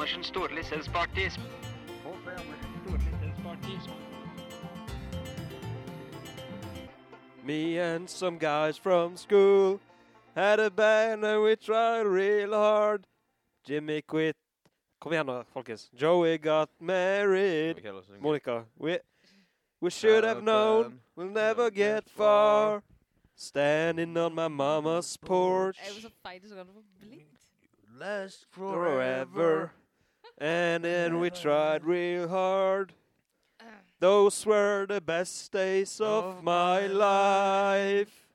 H.C. Andersens store lisensparty. H.C. Andersens store lisensparty. Me and some guys from school had a band and we tried real hard. Jimmy quit. Kom igjen nå, folkens. Joey got married. Monica, we, we should have known we'll never get far. Standing on my mama's porch Jeg var så feil så kan få blinkt. last forever. And then we tried real hard. Those were the best days of my life.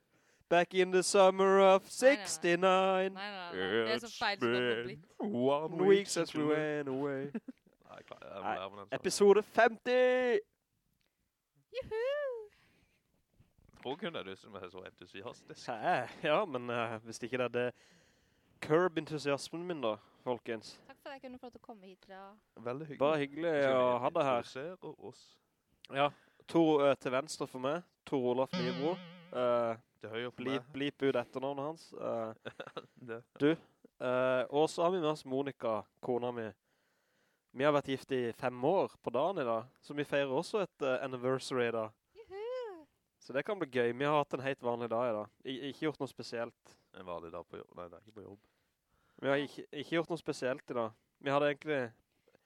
Back in the summer of 69. Nei, nei, nei. Det er så feil som det blir. One week since we went away. Episode 50! Juhu! Hvor kunne du som er så entusiastisk? Ja, men eh, hvis ikke det det curb entusiasmen min da, folkens. Takk for at jeg kunne få til å komme hit. Da. Veldig hyggelig. Bare hyggelig å ha deg her. Oss Ja, Tor uh, til venstre for meg, Tor Olaf Nybro. Uh, til høyre for blip, meg. blip ut etternavnet hans. Uh, du. Eh, og så har vi med oss Monika, kona mi. Vi har vært gift i fem år på dagen i dag, så vi feirer også et eh, anniversary. Juhu! Så det kan bli gøy. Vi har hatt en helt vanlig dag i dag. I, ikke gjort noe spesielt. En vanlig dag på jobb. Nei, det er ikke på jobb. Vi har ikke, ikke gjort noe spesielt i dag. Vi hadde egentlig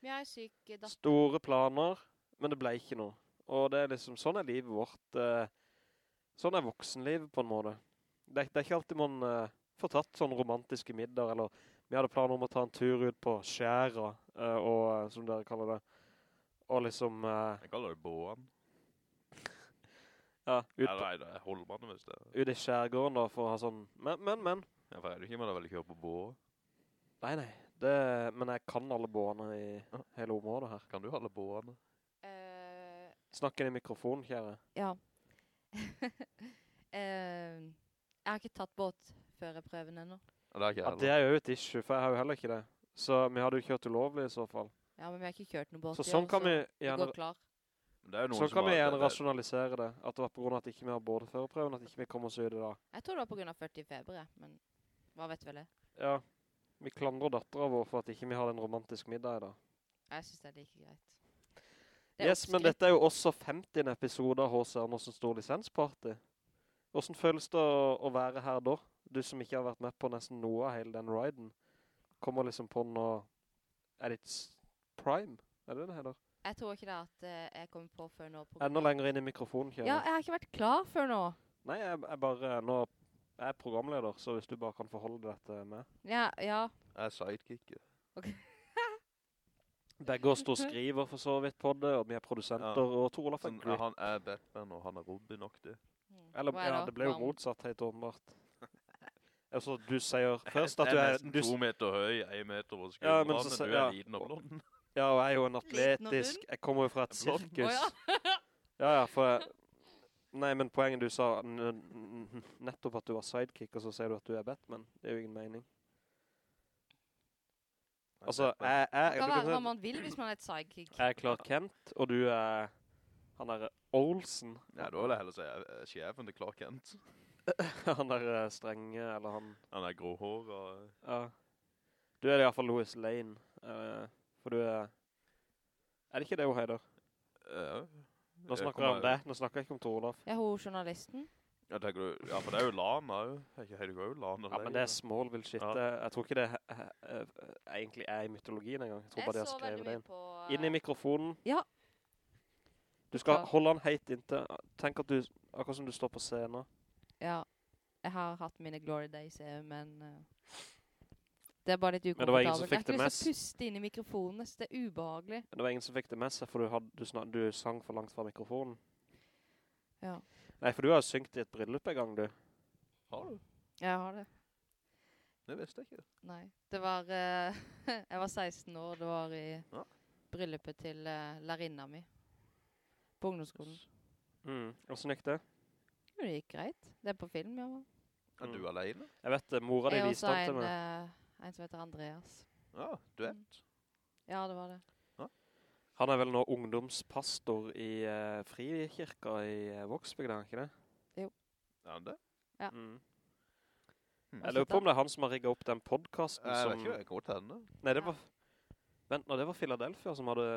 Vi har en syk store planer, men det ble ikke noe. Og det er liksom, sånn er livet vårt. eh, sånn er voksenlivet på en måte. Det, er- det er ikke alltid man eh, får tatt sånne romantiske middag, eller vi hadde planer om å ta en tur ut på skjæra, eh, og, eh, som dere kaller det. Og liksom, eh, Jeg kaller det båen. Ja, ut, på, nei, det er Holmane hvis det er. ut i skjærgården da, for å ha sånn, men, men, men. Ja, for er du ikke med deg vel kjøre på båe? Nei, nei, det, men jeg kan alle båene i hele området her. Kan du alle båene? Uh... Snakk inn i mikrofonen, kjære. ja. uh, jeg har ikke tatt båtførerprøven ennå. Ja, det er ikke Ja, det er jo et issue, for jeg har jo heller ikke det. Så vi hadde jo kjørt ulovlig i så fall. Ja, men vi har ikke kjørt noen båt Så sånn kan vi vi gjerne, som kan vi det- rasjonalisere det. At det var på grunn av at ikke vi har både førerprøven, at ikke vi kommer oss ut i dag. Jeg tror det var på grunn av 40 feber, men hva vet vel det? Ja, vi klandrer datteren vår for at ikke vi har en romantisk middag i dag. Jeg synes det er like greit. Det er Yes, men dette er jo også 50. episode av H.C. Andersen Stor Lisensparty. Hvordan føles det å, å være her da? Du som ikke har vært med på nesten noe av hele den riden. Kommer liksom på nå... Er det prime? Er det det heller? Jeg tror ikke det at uh, jeg kommer på før nå. På Enda lenger inn i mikrofonen, Kjell. Ja, jeg har ikke vært klar før nå. Nei, jeg, jeg bare... Nå jeg er programleder, så hvis du bare kan forholde deg til meg. Ja, ja. Jeg er sidekicker. Begge oss står skriver for så vidt på det, og vi er produsenter, Ja. og Tor Olaf er han er Batman, og han er Robin nok det. Eller, er ja, det? ble jo motsatt, helt åpenbart. Altså, du sier først at du er er... nesten Du, to meter høy, en meter over Ja, skuldrene, men men, så men du er ja. liten og blond. Ja, og jeg er jo en atletisk... Jeg kommer jo fra et sirkus. Ja, ja, for... Nei, men poenget du sa, nettopp at du var sidekick, og så sier du at du er Batman. Det er jo ingen mening. Altså, jeg, jeg, Det kan være hva man vil hvis man er et sidekick. jeg er Clark Kent, og du er... Han er Olsen. Ja, da vil jeg heller si er sjefen til Clark Kent. han er eh, strenge, eller han... Han er gråhår og... Ja. Du er i hvert fall Louis Lane. eh, for du er... Er det ikke det hun heter? Uh, Nå snakker jeg om det. Nå snakker jeg ikke om Tor Olaf. Ja, hun journalisten. Ja, tenker du, ja, for det er jo Lana jo. Ikke Heidi Grove Lana? Ja, men det er Smallville shit. Ja. Jeg tror ikke det eh, egentlig er i mytologien engang. Jeg tror bare de har skrevet det inn. på... Inn i mikrofonen. Ja. Du skal holde den helt inntil. Tenk at du, akkurat som du står på scenen. Ja. Jeg har hatt mine glory days, men... eh, det er bare litt det ukomfortabelt. var ingen som Jeg fikk har ikke det lyst til å puste inn i mikrofonen. Det er ubehagelig. Men det var ingen som fikk det med seg, for du, hadde, du, snak, du sang for langt fra mikrofonen. Ja. Nei, for du har jo syngt i et bryllup en gang, du. Har du? Jeg har det. Det visste jeg ikke. Nei. Det var Uh, Jeg var 16 år. Det var i Ja. bryllupet til uh, lærerinna mi på ungdomsskolen. Mm. Hvordan gikk det? Jo, det gikk greit. Det er på film, ja. Er du alene? Jeg vet mora di Jeg er viste den til Jeg meg. også en som heter Andreas. Ja, duett. Ja, det var det. Han er vel nå ungdomspastor i uh, Frikirka i uh, Vågsbygd, er han ikke det? Er han det? Ja. Mm. Hmm. Jeg lurer på om det er han som har rigget opp den podcasten Jeg som... vet ikke, jeg kan godt henne. Nei, det var... Vent nå, det var Philadelphia som hadde...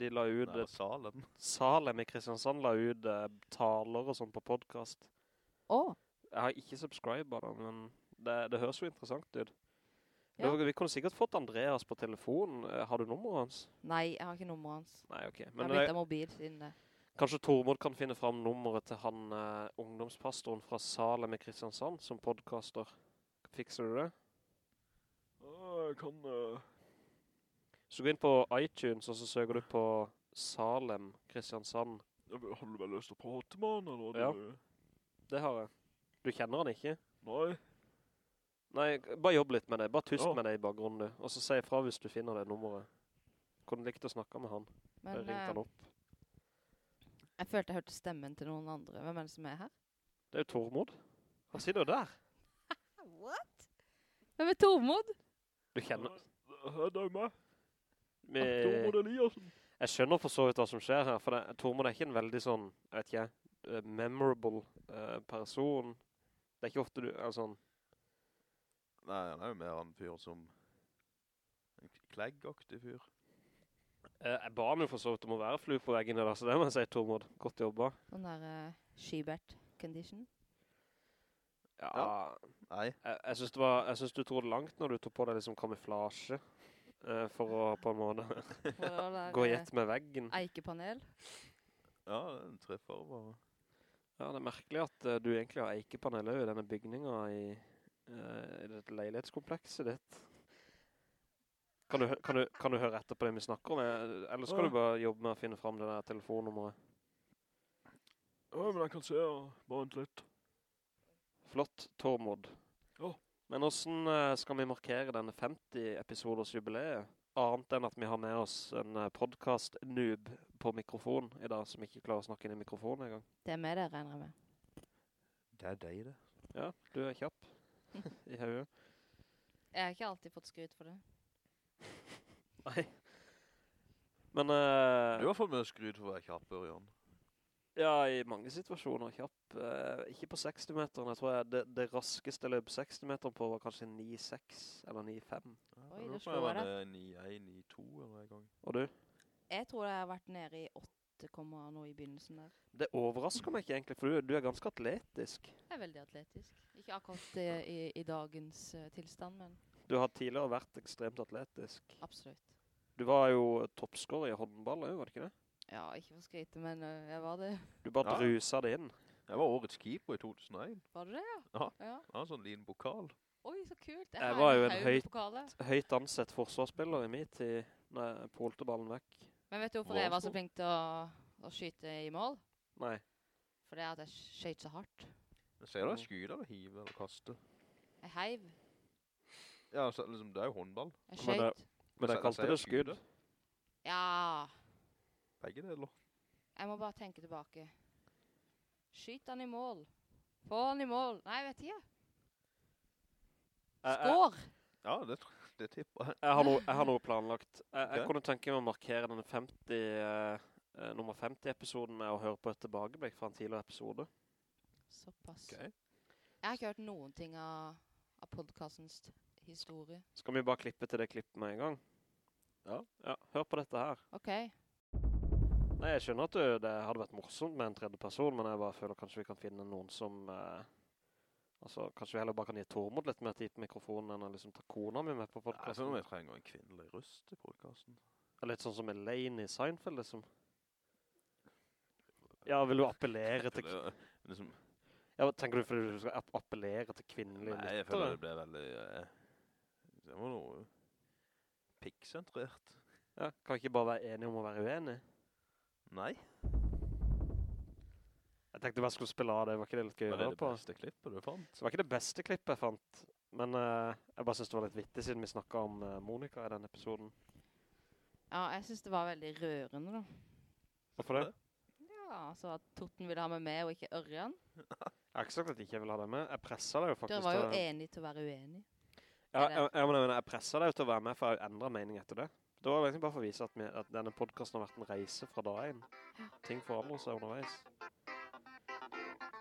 De la ut... Det er Salem. Salem i Kristiansand la ut uh, taler og sånn på podcast. Å, Jeg har ikke subscribet da, men det, det høres jo interessant ut. Ja. Vi kunne sikkert fått Andreas på telefonen. Eh, Har du nummeret hans? nei, jeg har ikke nummeret hans. Nei, ok. Jeg har blitt byttet mobil siden det. kanskje Tormod kan finne frem nummeret til han eh, ungdomspastoren fra Salem i Kristiansand som podcaster. Fikser du det? jeg kan... Uh... Så gå inn på iTunes, og så søker du på Salem, Kristiansand. Har du vel lyst til å prate med han, eller? Ja. Det har jeg. Du kjenner han ikke? Nei. Nei, bare jobb litt med det. Bare tusk med det i bakgrunnen, du. Og så si fra hvis du finner det nummeret. Kunne likt å snakke med han. Men Jeg ringte eh, han opp. jeg følte jeg hørte stemmen til noen andre. Hvem er det som er her? Det er jo Tormod. Han sitter jo der. What? Hvem er Tormod? Du kjenner... Her er meg. Tormod Eliassen. jeg skjønner for så vidt hva som skjer her, for det, Tormod er ikke en veldig sånn, jeg vet ikke, eh, memorable uh, person. Det er ikke ofte du er sånn... Nei, han er jo mer en fyr som... En kleggaktig fyr. Eh, jeg ba han jo for så vidt om å være flu på veggen her, så det må jeg si, Tormod. Godt jobba. Den der uh, Skybert condition. Ja, Ja. Nei. jeg, jeg, synes det var, jeg synes du trodde det langt når du tog på deg liksom kamuflasje, eh, for å på en måte gå eh, med veggen. Eikepanel. Ja, det treffer bare. Ja, det er merkelig at uh, du egentlig har eikepanel i denne bygningen i, eh, i dette leilighetskomplekset ditt. Kan du, kan, du, kan du høre etter på det vi snakker om? Eller skal Ja. du bare jobbe med å finne frem det der telefonnummeret? Ja, men jeg kan se, bare vent litt. Flott, Tormod. Ja. Men hvordan eh, skal vi markere denne 50 episoders jubileet? Annet enn at vi har med oss en eh, podcast-noob på mikrofon i dag, som ikke klarer å snakke inn i mikrofonen en gang. Det er med det, regner jeg med. Det er deg, det. Ja, du er kjapp i hauet. Jeg har ikke alltid fått skryt for det. Nei. Men Uh, Du har fått mye skryt for å være kjapp, Ørjan. ja, i mange situasjoner kjapp. Uh, ikke på 60-meteren, jeg tror jeg det, det raskeste løp 60-meteren på var kanskje 9,6 eller 9,5. Oi, Jeg da det slår var 9-1, 9-2 eller en gang. Og du? Jeg tror jeg har vært nede i 8, komma nå i begynnelsen der. Det overrasker meg ikke egentlig, for du, du er ganske atletisk. Jeg er veldig atletisk. Ikke akkurat eh, i, i dagens uh, tilstand, men Du har tidligere vært ekstremt atletisk. absolutt. Du var jo toppskårer i håndball, var det ikke det? Ja, ikke for skryte, men uh, jeg var det. Du bare Ja. druset det inn. Jeg var årets keeper i 2001. Var du det, ja? Ja. ja. var en sånn liten pokal. Oi, så kult. Jeg jeg var jo en høyt- Høyt ansett forsvarsspiller i min tid, når jeg polte ballen vekk. Men vet du hvorfor jeg var så? flink til å, å skyte i mål? Nei. For det er at jeg skjøt så hardt. Jeg ser deg skyde eller hive eller kaste. Jeg heiv. Ja, så, liksom, det er jo håndball. Jeg Men det- skjøt. Men jeg kalte det skudd. Ja. Begge deler. Jeg må bare tenke tilbake. Skyt han i mål. Få han i mål. Nei, vet. Jeg, jeg, Skår! Ja, det, tr- det tipper jeg. har noe, jeg har noe planlagt. Jeg, jeg kunne tenke meg å markere denne 50, eh, eh, nummer 50-episoden med å høre på et tilbakeblikk fra en tidligere episode. Såpass. Okay. Jeg har ikke hørt noen ting av, av podcastens historie. Skal vi bare klippe til det klippet med en gang? Ja. Ja, hør på dette her. Ok. Nei, jeg skjønner at det, det hadde vært morsomt med en tredje person, men jeg bare føler kanskje vi kan finne noen som... Eh, altså, kanskje vi heller bare kan gi Tormod litt mer tid på mikrofonen enn å liksom ta kona mi med på Jeg Nei, jeg tror vi trenger en kvinnelig røst i podcasten. Eller litt sånn som Elaine i Seinfeld, liksom. Ja, vil du appellere til... Liksom, Ja, tenker du fordi du skal appellere til kvinnelige nei, jeg føler det blir veldig... eh, det var noe pikk-sentrert. Ja, kan vi ikke bare være enige om å være uenige? Nei. Jeg tenkte bare jeg skulle spille av det, var ikke det litt gøy å Var det det på? beste klippet du fant? Det var ikke det beste klippet jeg fant, men uh, jeg bare synes det var litt vittig siden vi snakket om uh, Monika i den episoden. Ja, jeg synes det var veldig rørende da. Hvorfor det? Ja, så at Totten ville ha meg med og ikke Ørjan. Jeg har ikke sagt at jeg ikke ville ha deg med. Jeg presset deg jo faktisk Dere var jo til... enige til å være uenig. Ja, jeg, jeg, mener, jeg presset deg jo til å være med, for jeg har endret mening etter det. Det var egentlig bare for å vise at, vi, at denne podcasten har vært en reise fra dag inn. Ting forandrer seg underveis.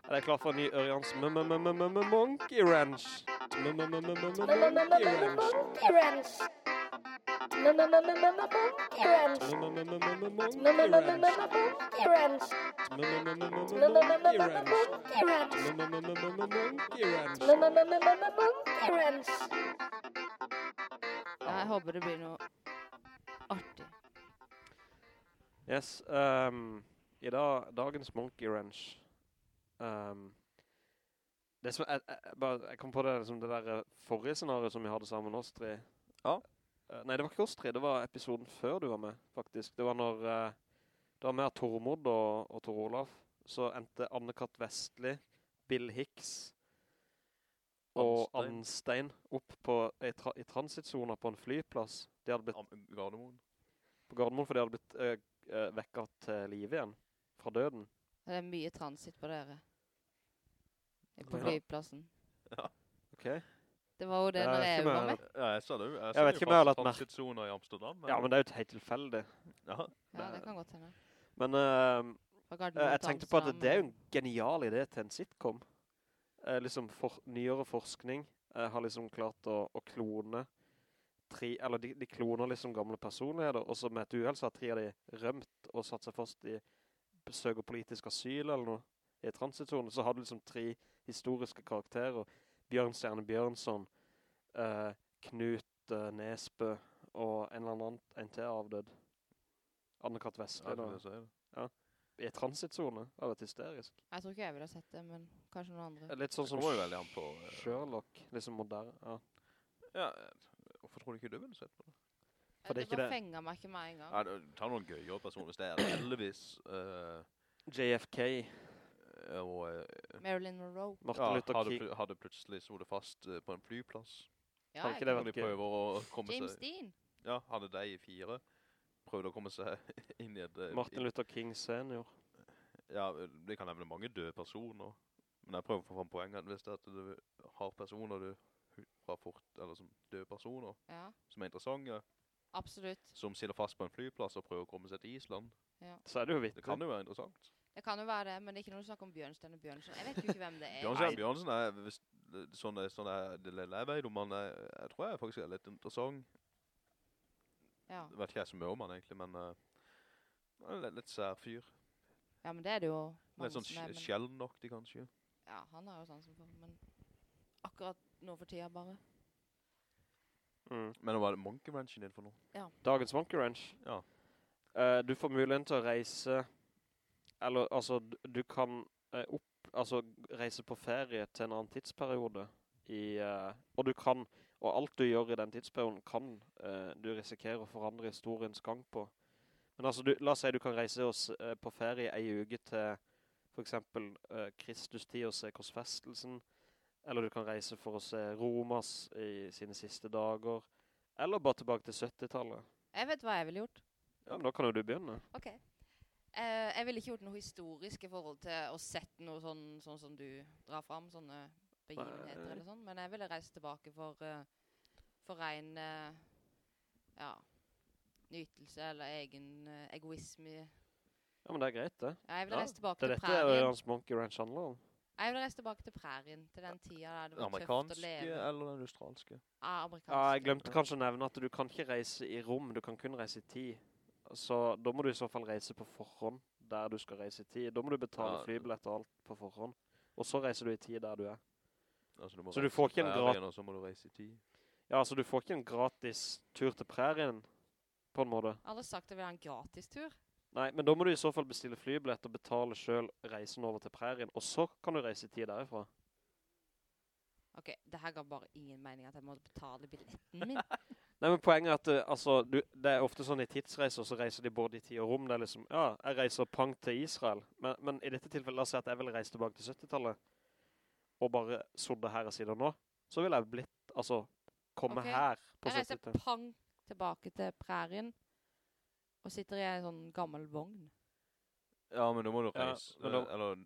Er dere klar for en ny Ørjans Monkey Ranch? Monkey Ranch. Monkey Ranch. Monkey Ranch. Ja, jeg håper det blir noe artig. Yes, um, i dag, dagens Monkey Ranch. Ehm, det som, jeg, jeg, bare, jeg kom på det, liksom det der eh, forrige scenariet som vi hadde sammen med oss tre. Ja. Uh, nei, det var ikke oss tre, det var episoden før du var med, faktisk. Det var når, uh, det var med Tormod og, og Tor Olav. så endte Anne-Katt Vestli, Bill Hicks og Anstein. Anstein opp på, i, tra, i transitsona på en flyplass. De hadde blitt Am- Gardermoen. på Gardermoen, for de hadde blitt uh, vekket til liv igjen, fra døden. Det er mye transit på dere. På flyplassen. Ja. Ok? Det var jo det når jeg var med. Ja, jeg sa det jo. Jeg, Jeg vet ikke om jeg har lagt merke- i Amsterdam. men- Ja, men det er jo helt tilfeldig. Ja, Ja, det kan godt hende. Men uh, jeg tenkte på at det er jo en genial idé til en sitcom. Uh, liksom for, nyere forskning uh, har liksom klart å, å klone tre, eller de, de kloner liksom gamle personligheter, og så med et uheld så har tre av de rømt og satt seg fast i besøk og politisk asyl eller noe i transitzone. Så har du liksom tre historiske karakterer. Bjørnstjerne Bjørnsson, eh, Knut eh, Nesbø og en eller annen en til avdød. Anne-Kat. Vestli ja, da. det sier det. I transitzone. Det er litt hysterisk. Jeg tror ikke jeg ville ha sett det, men kanskje noen andre. Litt sånn som på... eh, Sherlock, liksom moderne. Ja. Ja, hvorfor tror du ikke du ville sett på det? For det det bare fenger meg ikke med en gang. Ja, ta noen gøyere personer hvis det er Elvis eh, JFK, og eh, Marilyn Monroe. Martin ja, Luther hadde, King. pl hadde plutselig solet fast eh, på en flyplass. Ja, ikke det de gøy? prøver å komme James seg... Dean. Ja, hadde de i fire. Prøvde å komme seg inn i et... eh, Martin Luther King senior. Ja, det kan nevne mange døde personer. Men jeg prøver å få fram poenget. Hvis det er at du har personer du fra fort, eller som døde personer, Ja, som er interessante, absolutt. som sitter fast på en flyplass og prøver å komme seg til Island. Så er det jo vittig. Det kan jo være interessant. Det kan jo være det, men det er ikke noe snakk om Bjørnstein og Bjørnson. Jeg vet jo ikke hvem det er. Bjørnstein og Bjørnsen er, hvis, sånn er, sånn er det lille jeg vet om han, er, jeg tror jeg faktisk er litt interessant. Ja. Jeg vet ikke jeg så mye om han egentlig, men uh, er litt, litt sær fyr. ja, men det er det jo Litt sånn sjeldnaktig, er, men- kanskje. Ja, han har jo sansen for, men akkurat nå for tida bare. Mm. Men var det Monkey Ranchen din for noe? Dagens Monkey Ranch. Ja. Uh, du får muligheten til å reise, eller altså, du, kan eh, opp, altså reise på ferie til en annen tidsperiode i, eh, og du kan, og alt du gjør i den tidsperioden kan eh, du risikere å forandre historiens gang på. Men altså, du, la oss si du kan reise oss eh, på ferie en uke til for eksempel Kristus tid og se korsfestelsen, eller du kan reise for å se Romas i sine siste dager, eller bare tilbake til 70-tallet. Jeg vet hva jeg ville gjort. Ja, men da kan jo du begynne. Ok. Eh, jeg ville ikke gjort noe historisk i forhold til å sette noe sånn, sånn som du drar fram, sånne begivenheter eller sånn, men jeg ville reise tilbake for, uh, for ren, uh, ja, nytelse eller egen uh, egoisme. Ja, men det er greit det. Jeg ville Ja, reise tilbake Det er til dette er hans Monkey Ranch handler om. Jeg ville reise tilbake til prærien, til den tida der det var tøft å amerikanske leve. eller den australske? Ja, amerikanske. Ja, jeg glemte kanskje å nevne at du kan ikke reise i rom, du kan kun reise i tid. Så da må du i så fall reise på forhånd der du skal reise i tid. Da må du betale Ja. flybillett og alt på forhånd. Og så reiser du i tid der du er. Altså, du Så du får ikke en gratis... Og så må du reise i tid. Ja, så du får ikke en gratis tur til prærien, på en måte. Alle sagt det vil ha en gratis tur. Nei, men da må du i så fall bestille flybillett og betale selv reisen over til prærien, og så kan du reise i tid derifra. Ok, det her ga bare ingen mening at jeg må betale billetten min. Nei, men poenget er at eh, altså, du, det er ofte sånn i tidsreiser, så reiser de både i tid og rom. Det er liksom, ja, jeg reiser pang til Israel. Men, men i dette tilfellet, la oss si at jeg vil reise tilbake til 70-tallet, og bare sodde her og sitter nå, så vil jeg blitt, altså, komme okay. her på 70-tallet. Jeg reiser 70-tallet. pang tilbake til prærien, og sitter i en sånn gammel vogn. Ja, men da må du Ja, reise. men da- eh, eller,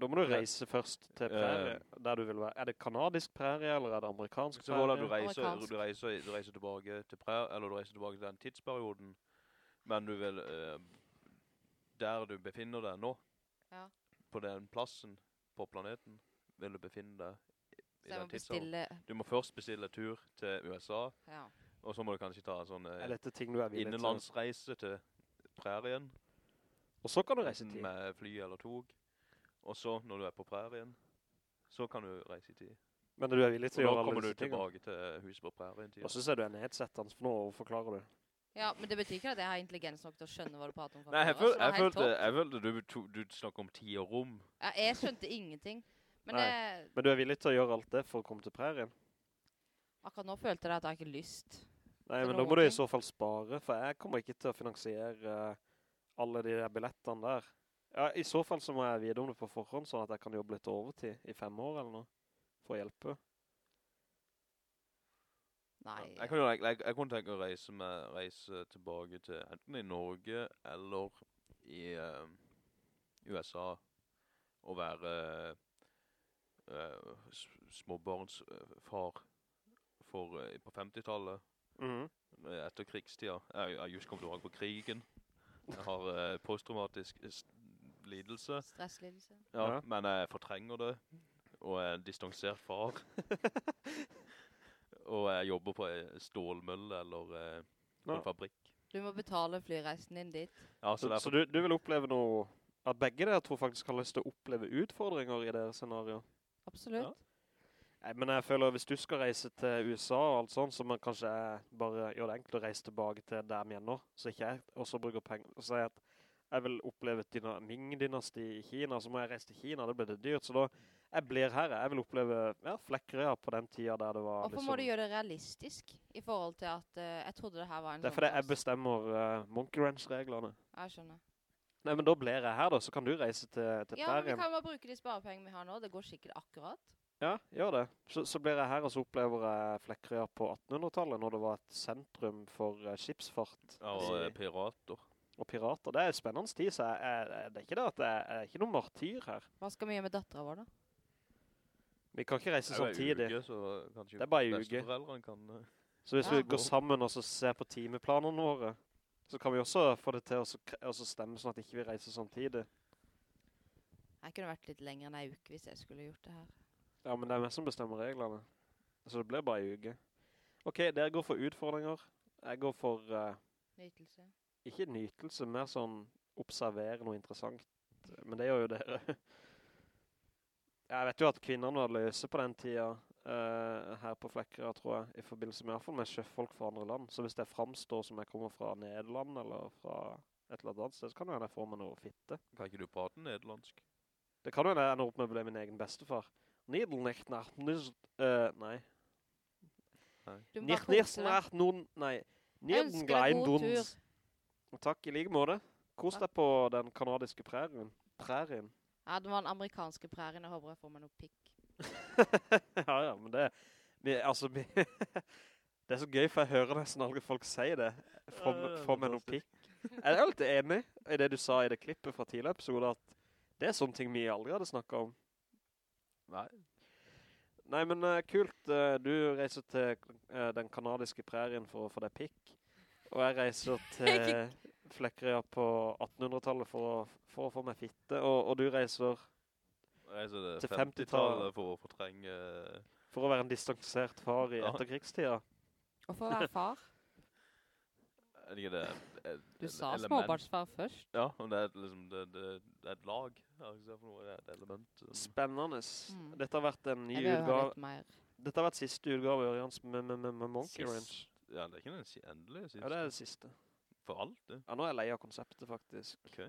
Da må du reise først til Eh, prærie, der du vil være. Er det kanadisk prærie, eller er det amerikansk så hvordan du reiser, du reiser, du reiser tilbake til prærie, eller du reiser tilbake til den tidsperioden, men du vil, uh, der du befinner deg nå, Ja. på den plassen på planeten, vil du befinne deg i, Så i den tidsperioden. Du må først bestille tur til USA, ja. og så må du kanskje ta en sånn Er eh, ting du er innenlandsreise til prærien, Og så kan du reise til. med fly eller tog, og så når du er på prærien, så kan du reise i tid. Men du er villig til å gjøre alle disse tingene. Nå kommer du tingene? tilbake til huset på prærien. Og så ser du er nedsettende, for nå forklarer du. Ja, men det betyr ikke at jeg har intelligens nok til å skjønne hva du prater om. Nei, jeg, føl, så det er jeg, følte, jeg følte du, to, du snakker om tid og rom. Ja, jeg skjønte ingenting. Men Nei. det, Men du er villig til å gjøre alt det for å komme til prærien? akkurat nå følte jeg at jeg har ikke lyst. Nei, men da må du i så fall spare, for jeg kommer ikke til å finansiere eh, alle de der billettene der. Ja, i så fall så må jeg vite om det på forhånd, sånn at jeg kan jobbe litt overtid i fem år eller noe, for å hjelpe. Nei. Jeg, kan jo, jeg, jeg, jeg kunne tenke å reise, med, reise tilbake til enten i Norge eller i uh, USA og være uh, småbarnsfar for, uh, på 50-tallet. Mhm. etter krigstida. Jeg jeg har just kommet tilbake på krigen. Jeg har eh, posttraumatisk lidelse. Stresslidelse. Ja, Ja. Men jeg fortrenger det. Og er en distansert far. og jeg jobber på en stålmølle eller eh, på Ja. en fabrikk. Du må betale flyreisen din dit. Ja, så Så, derfor, så du, du vil oppleve noe, at begge dere tror faktisk har lyst til å oppleve utfordringer i deres scenario? Absolutt. Ja. Nei, men jeg føler hvis du skal reise til USA og alt sånt, så må kanskje bare gjøre det enkelt å reise tilbake til dem er nå, så ikke jeg også bruker penger. Så sier jeg at jeg vil oppleve et Ming-dynasti i Kina, så må jeg reise til Kina, det blir det dyrt. Så da, jeg blir her, jeg vil oppleve ja, Flekkerøya på den tida der det var Hvorfor må du gjøre det realistisk i forhold til at uh, jeg trodde det her var en Det er sånn fordi jeg bestemmer uh, Monkey Ranch-reglene. Jeg skjønner. Nei, men da blir jeg her da, så kan du reise til, til Ja, men vi kan bare bruke de sparepengene vi har nå. Det går sikkert akkurat. Ja, gjør det. Så, så blir jeg her, og så opplever jeg Flekkerøya på 1800-tallet, når det var et sentrum for uh, skipsfart. ja, og eh, pirater. Og pirater. Det er spennende tid, så jeg, jeg, det er ikke det at jeg, jeg er ikke noen martyr her. Hva skal vi gjøre med datteren vår, da? Vi kan ikke reise jo samtidig. uke, Det er bare en uke. kan... eh, Så hvis Ja. vi går sammen og ser på timeplanene våre, så kan vi også få det til å å stemme sånn at ikke vi reiser samtidig. Jeg kunne vært litt lenger enn en uke hvis jeg skulle gjort det her. Ja, men det er meg som bestemmer reglene. Så det blir bare en uke. Ok, dere går for utfordringer. Jeg går for, eh, Nytelse. Ikke nytelse, mer sånn observere noe interessant. Men det gjør jo dere. Jeg vet jo at kvinnerne var løse på den tida uh, her på Flekkera, tror jeg, i forbindelse med, i hvert fall med sjøfolk fra andre land. Så hvis det framstår som jeg kommer fra Nederland eller fra et eller annet sted, så kan jo jeg få meg noe fitte. Kan ikke du prate nederlandsk? Det kan jo hende jeg ender opp med å bli min egen bestefar. Nidelnecht nach nus... eh, nei. Må Nicht nicht nach nun... Nei. Jeg ønsker Takk, i like måte. Kos deg på den kanadiske prærien. Prærien. Ja, det var den amerikanske prærien. Jeg håper jeg får meg noe pikk. ja, ja, men det... Vi, altså, vi, det er så gøy, for jeg hører nesten aldri folk si det. Få Ja, det få meg noe pikk. Jeg er litt enig i det du sa i det klippet fra tidligere episode, at det er sånne ting vi aldri hadde snakket om. Nei. Nei, men uh, kult. Uh, du reiser til uh, den kanadiske prærien for å få deg pikk. Og jeg reiser til Flekkerøya på 1800-tallet for, for å få meg fitte. Og, og du reiser Reiser Til 50-tallet 50-tallet. for å fortrenge... for å være en distansert far i etterkrigstida. Og for å være far. Er det ikke det? Du sa element? småbarnsfar først. Ja, men det er liksom, det, det, det er et lag. Det er et element. Spennende. Mm. Dette har vært en ny Jeg utgave. Dette har vært siste utgave i Ørjans med, med, med, med Monkey Sist. Ranch. Ja, det er ikke den endelige siste. Ja, det er det siste. For alt, det. Ja, nå er jeg lei av konseptet, faktisk. Ok.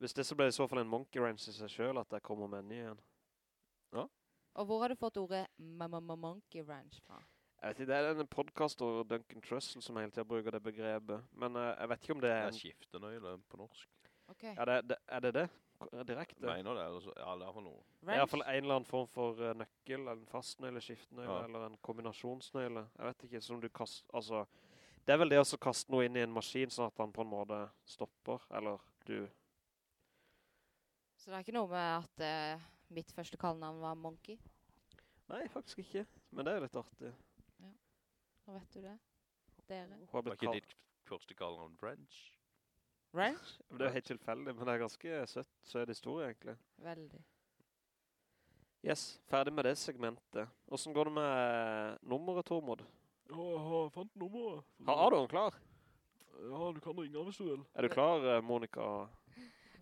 Hvis det så ble det i så fall en Monkey Ranch i seg selv at jeg kommer med en ny igjen. Ja. Og hvor har du fått ordet mamma monkey ranch fra? Jeg vet ikke, det er en podcaster, Duncan Trussell, som hele tiden bruker det begrepet. Men uh, jeg vet ikke om det er... Det er... er skiftenøyle på norsk. Ok. Ja, det, det, er det det? Direkte? Mener det, eller så, ja, det er for noe. Det er i hvert fall en eller annen form for eh, nøkkel, eller en fastnøyle, skiftenøyle, Ja. eller en kombinasjonsnøyle. Jeg vet ikke, som du kaster, altså, det er vel det å kaste noe inn i en maskin, sånn at den på en måte stopper, eller du, Så det er ikke noe med at uh, mitt første kallenavn var Monkey? nei, faktisk ikke, men det er litt artig. Nå vet du det. Dere. Var ikke ditt første kallenavn French? Ranch? det er jo helt tilfeldig, men det er ganske søtt, søt historie egentlig. Veldig. Yes, ferdig med det segmentet. Hvordan går det med nummeret, Tormod? Ja, jeg har fant nummeret. Har, har du den klar? Ja, du kan ringe hvis du vil. Er du klar, eh, Monika,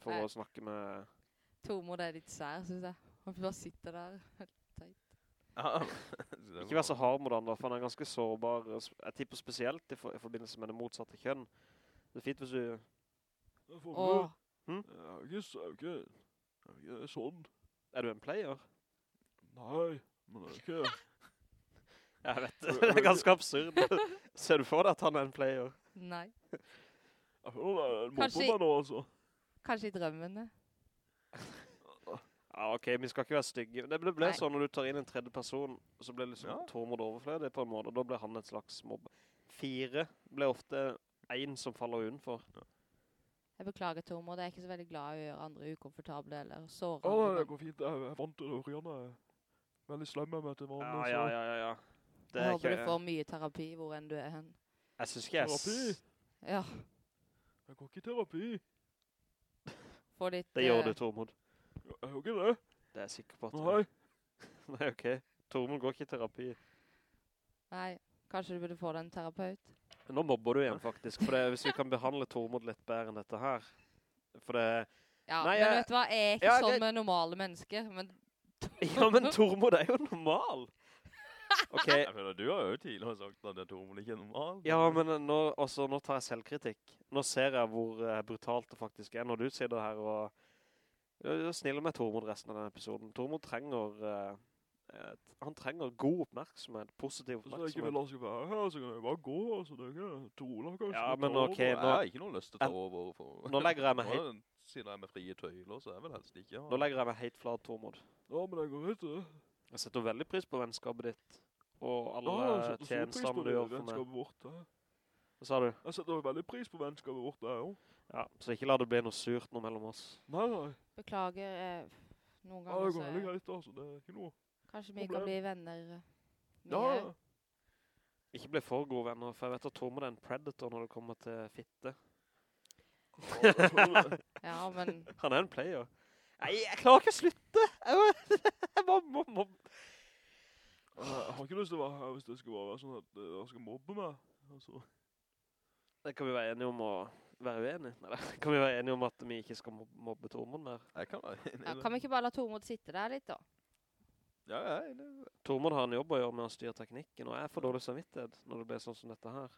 for Nei. å snakke med... Tormod er litt sær, synes jeg. Han bare sitter der. Ja. Ikke vær så hard mot han for han er ganske sårbar. Jeg tipper spesielt i, for, i forbindelse med det motsatte kjønn. Det er fint hvis du... Åh. Jeg er ikke, jeg er ikke, er ikke sånn. Er du en player? Nei, men jeg er ikke... Jeg vet det. Det er ganske absurd. Ser du for deg at han er en player? nei. Jeg føler det er en mobber meg nå, altså. Kanskje i drømmene. Ja, ok, vi skal ikke være stygge. Det ble, det ble sånn når du tar inn en tredje person, så ble det liksom Ja. Tormod overflødig på en måte, og da ble han et slags mobb. Fire ble ofte en som faller unnfor. Jeg beklager, Tormod. Jeg er ikke så veldig glad i å gjøre andre ukomfortable eller såre Ja, det går fint. Jeg er vant til å Ørjene er veldig slemme med til vanlig. Ja, ja, ja, ja, ja. Det Jeg håper håper du får mye terapi hvor enn du er hen. Jeg synes ikke jeg... Terapi? Ja, Jeg går ikke i terapi. få ditt... Det gjør eh, du, Tormod. Jeg gjør ikke det. Det er jeg sikker på. Nei. Nei, ok. Tormod går ikke i terapi. Nei, kanskje du burde få deg en terapeut? Nå mobber du igjen, faktisk. For det, hvis vi kan behandle Tormod litt bedre enn dette her. For det... Ja, Nei, men jeg- vet du hva? Jeg er ikke Ja, sånn det- med normale mennesker, men Ja, men Tormod er jo normal. Ok, Jeg føler du har jo tidligere sagt at Tormod ikke er normal. ja, men nå, også, nå tar jeg selvkritikk. Nå ser jeg hvor uh, brutalt det faktisk er når du sitter her og uh, sniller med Tormod resten av denne episoden. Tormod trenger, et, han trenger god oppmerksomhet, positiv Hvis jeg ikke vil oppmerksomhet. han skal være her, så kan jeg bare gå. Altså, det er ikke Tore kanskje. Ja, men ok, over. Jeg har ikke noe lyst til å ta over for... Nå legger jeg meg helt- Siden jeg er med frie tøyler, så er jeg vel helst ikke. Nå legger jeg meg helt flat, Tormod. Ja, men jeg går ut det. Jeg setter veldig pris på vennskapet ditt, og alle Ja, jeg tjenestene du gjør for meg. vennskapet vårt. det. Hva sa du? Jeg setter veldig pris på vennskapet vårt, der er jo. Ja, så ikke la det bli noe surt nå mellom oss. Nei, nei. beklager. Eh, noen Ja, det går veldig greit, altså. Det er ikke noe. Kanskje vi kan bli venner. eh, mye. ja. Ikke bli for gode venner, for jeg vet at Tormod er en predator når det kommer til fitte. Ja, men Han er en player. Nei, jeg klarer ikke å slutte! Jeg må, må, må, må. Jeg har ikke lyst til å være her hvis det skal være sånn at eh, dere skal mobbe meg. Altså. Det kan vi være enige om å være uenige. Eller kan vi være enige om at vi ikke skal mobbe Tormod mer? Jeg kan være enig ja, kan vi ikke bare la Tormod sitte der litt, da? Ja, jeg er det. Tormod har en jobb å gjøre med å styre teknikken, og jeg får dårlig samvittighet når det blir sånn som dette her.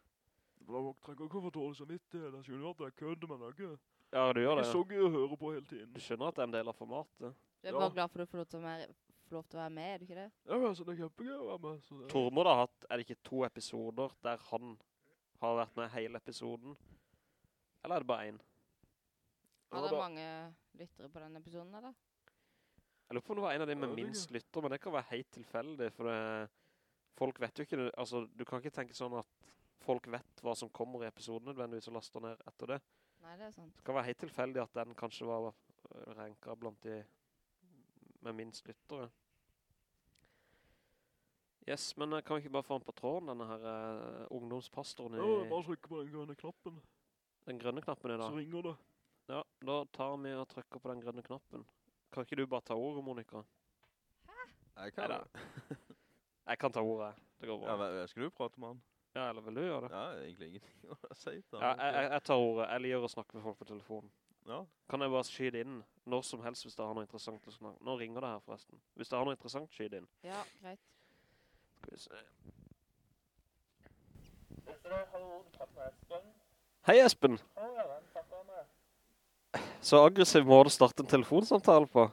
Jeg trenger ikke å få dårlig samvittighet. Jeg skjønner at jeg kødde meg men det er ikke, Ja, du gjør ikke det. så gøy å høre på hele tiden. Du skjønner at det er en del av formatet. Du er Ja. bare glad for at du får lov til å være, lov til å være med, er du ikke det? Ja, altså, det er kjempegøy å være med. Så det, Tormod har hatt, er det ikke to episoder der han har vært med hele episoden? Eller er det bare en? Har Ja, dere da- mange lyttere på den episoden, eller? Jeg lurer på om det var en av de med minst lytter, men det kan være helt tilfeldig, for det, folk vet jo ikke, altså du kan ikke tenke sånn at folk vet hva som kommer i episoden nødvendigvis og laster ned etter det. Nei, det er sant. Det kan være helt tilfeldig at den kanskje var renka blant de med minst lyttere. Yes, men øh, kan vi ikke bare få den på tråden, denne her uh, ungdomspastoren ja, bare trykke på den grønne knappen, den grønne knappen i dag? så ringer det. Ja, da tar vi og trykker på den grønne knappen. Kan ikke du bare ta ordet, Monika? Hæ? Jeg kan det. Jeg kan ta ordet. Det går bra. Ja, men skal du prate med han? Ja, eller vil du gjøre det? Ja, egentlig ingenting å si til Ja, jeg, jeg, tar ordet. Jeg liker å snakke med folk på telefonen. Ja, Kan jeg bare skyde inn når som helst hvis det har noe interessant å snakke? Nå ringer det her forresten. Hvis det har noe interessant, skyde inn. Ja, greit. Skal vi se. Hei Espen. Så aggressiv må du starte en telefonsamtale på.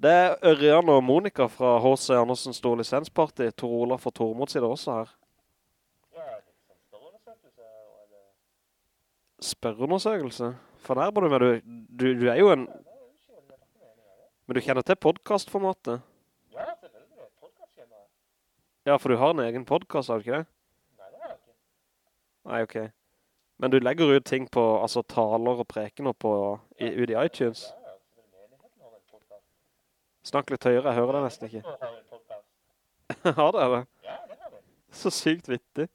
Det er Ørjan og Monika fra H.C. Andersen Stor Lisensparty. Tor Olaf og Tormod sitter også her. Spørreundersøkelse? For der må du med, du, du, du er jo en... Men du kjenner til podcastformatet? Ja, for du har en egen podcast, har du ikke det? Nei, det har jeg ikke. Nei, ok. Men du legger ut ting på, altså taler og prekener på, i, ut i iTunes? Snakk litt høyere, jeg hører det nesten ikke. har dere? Så sykt vittig.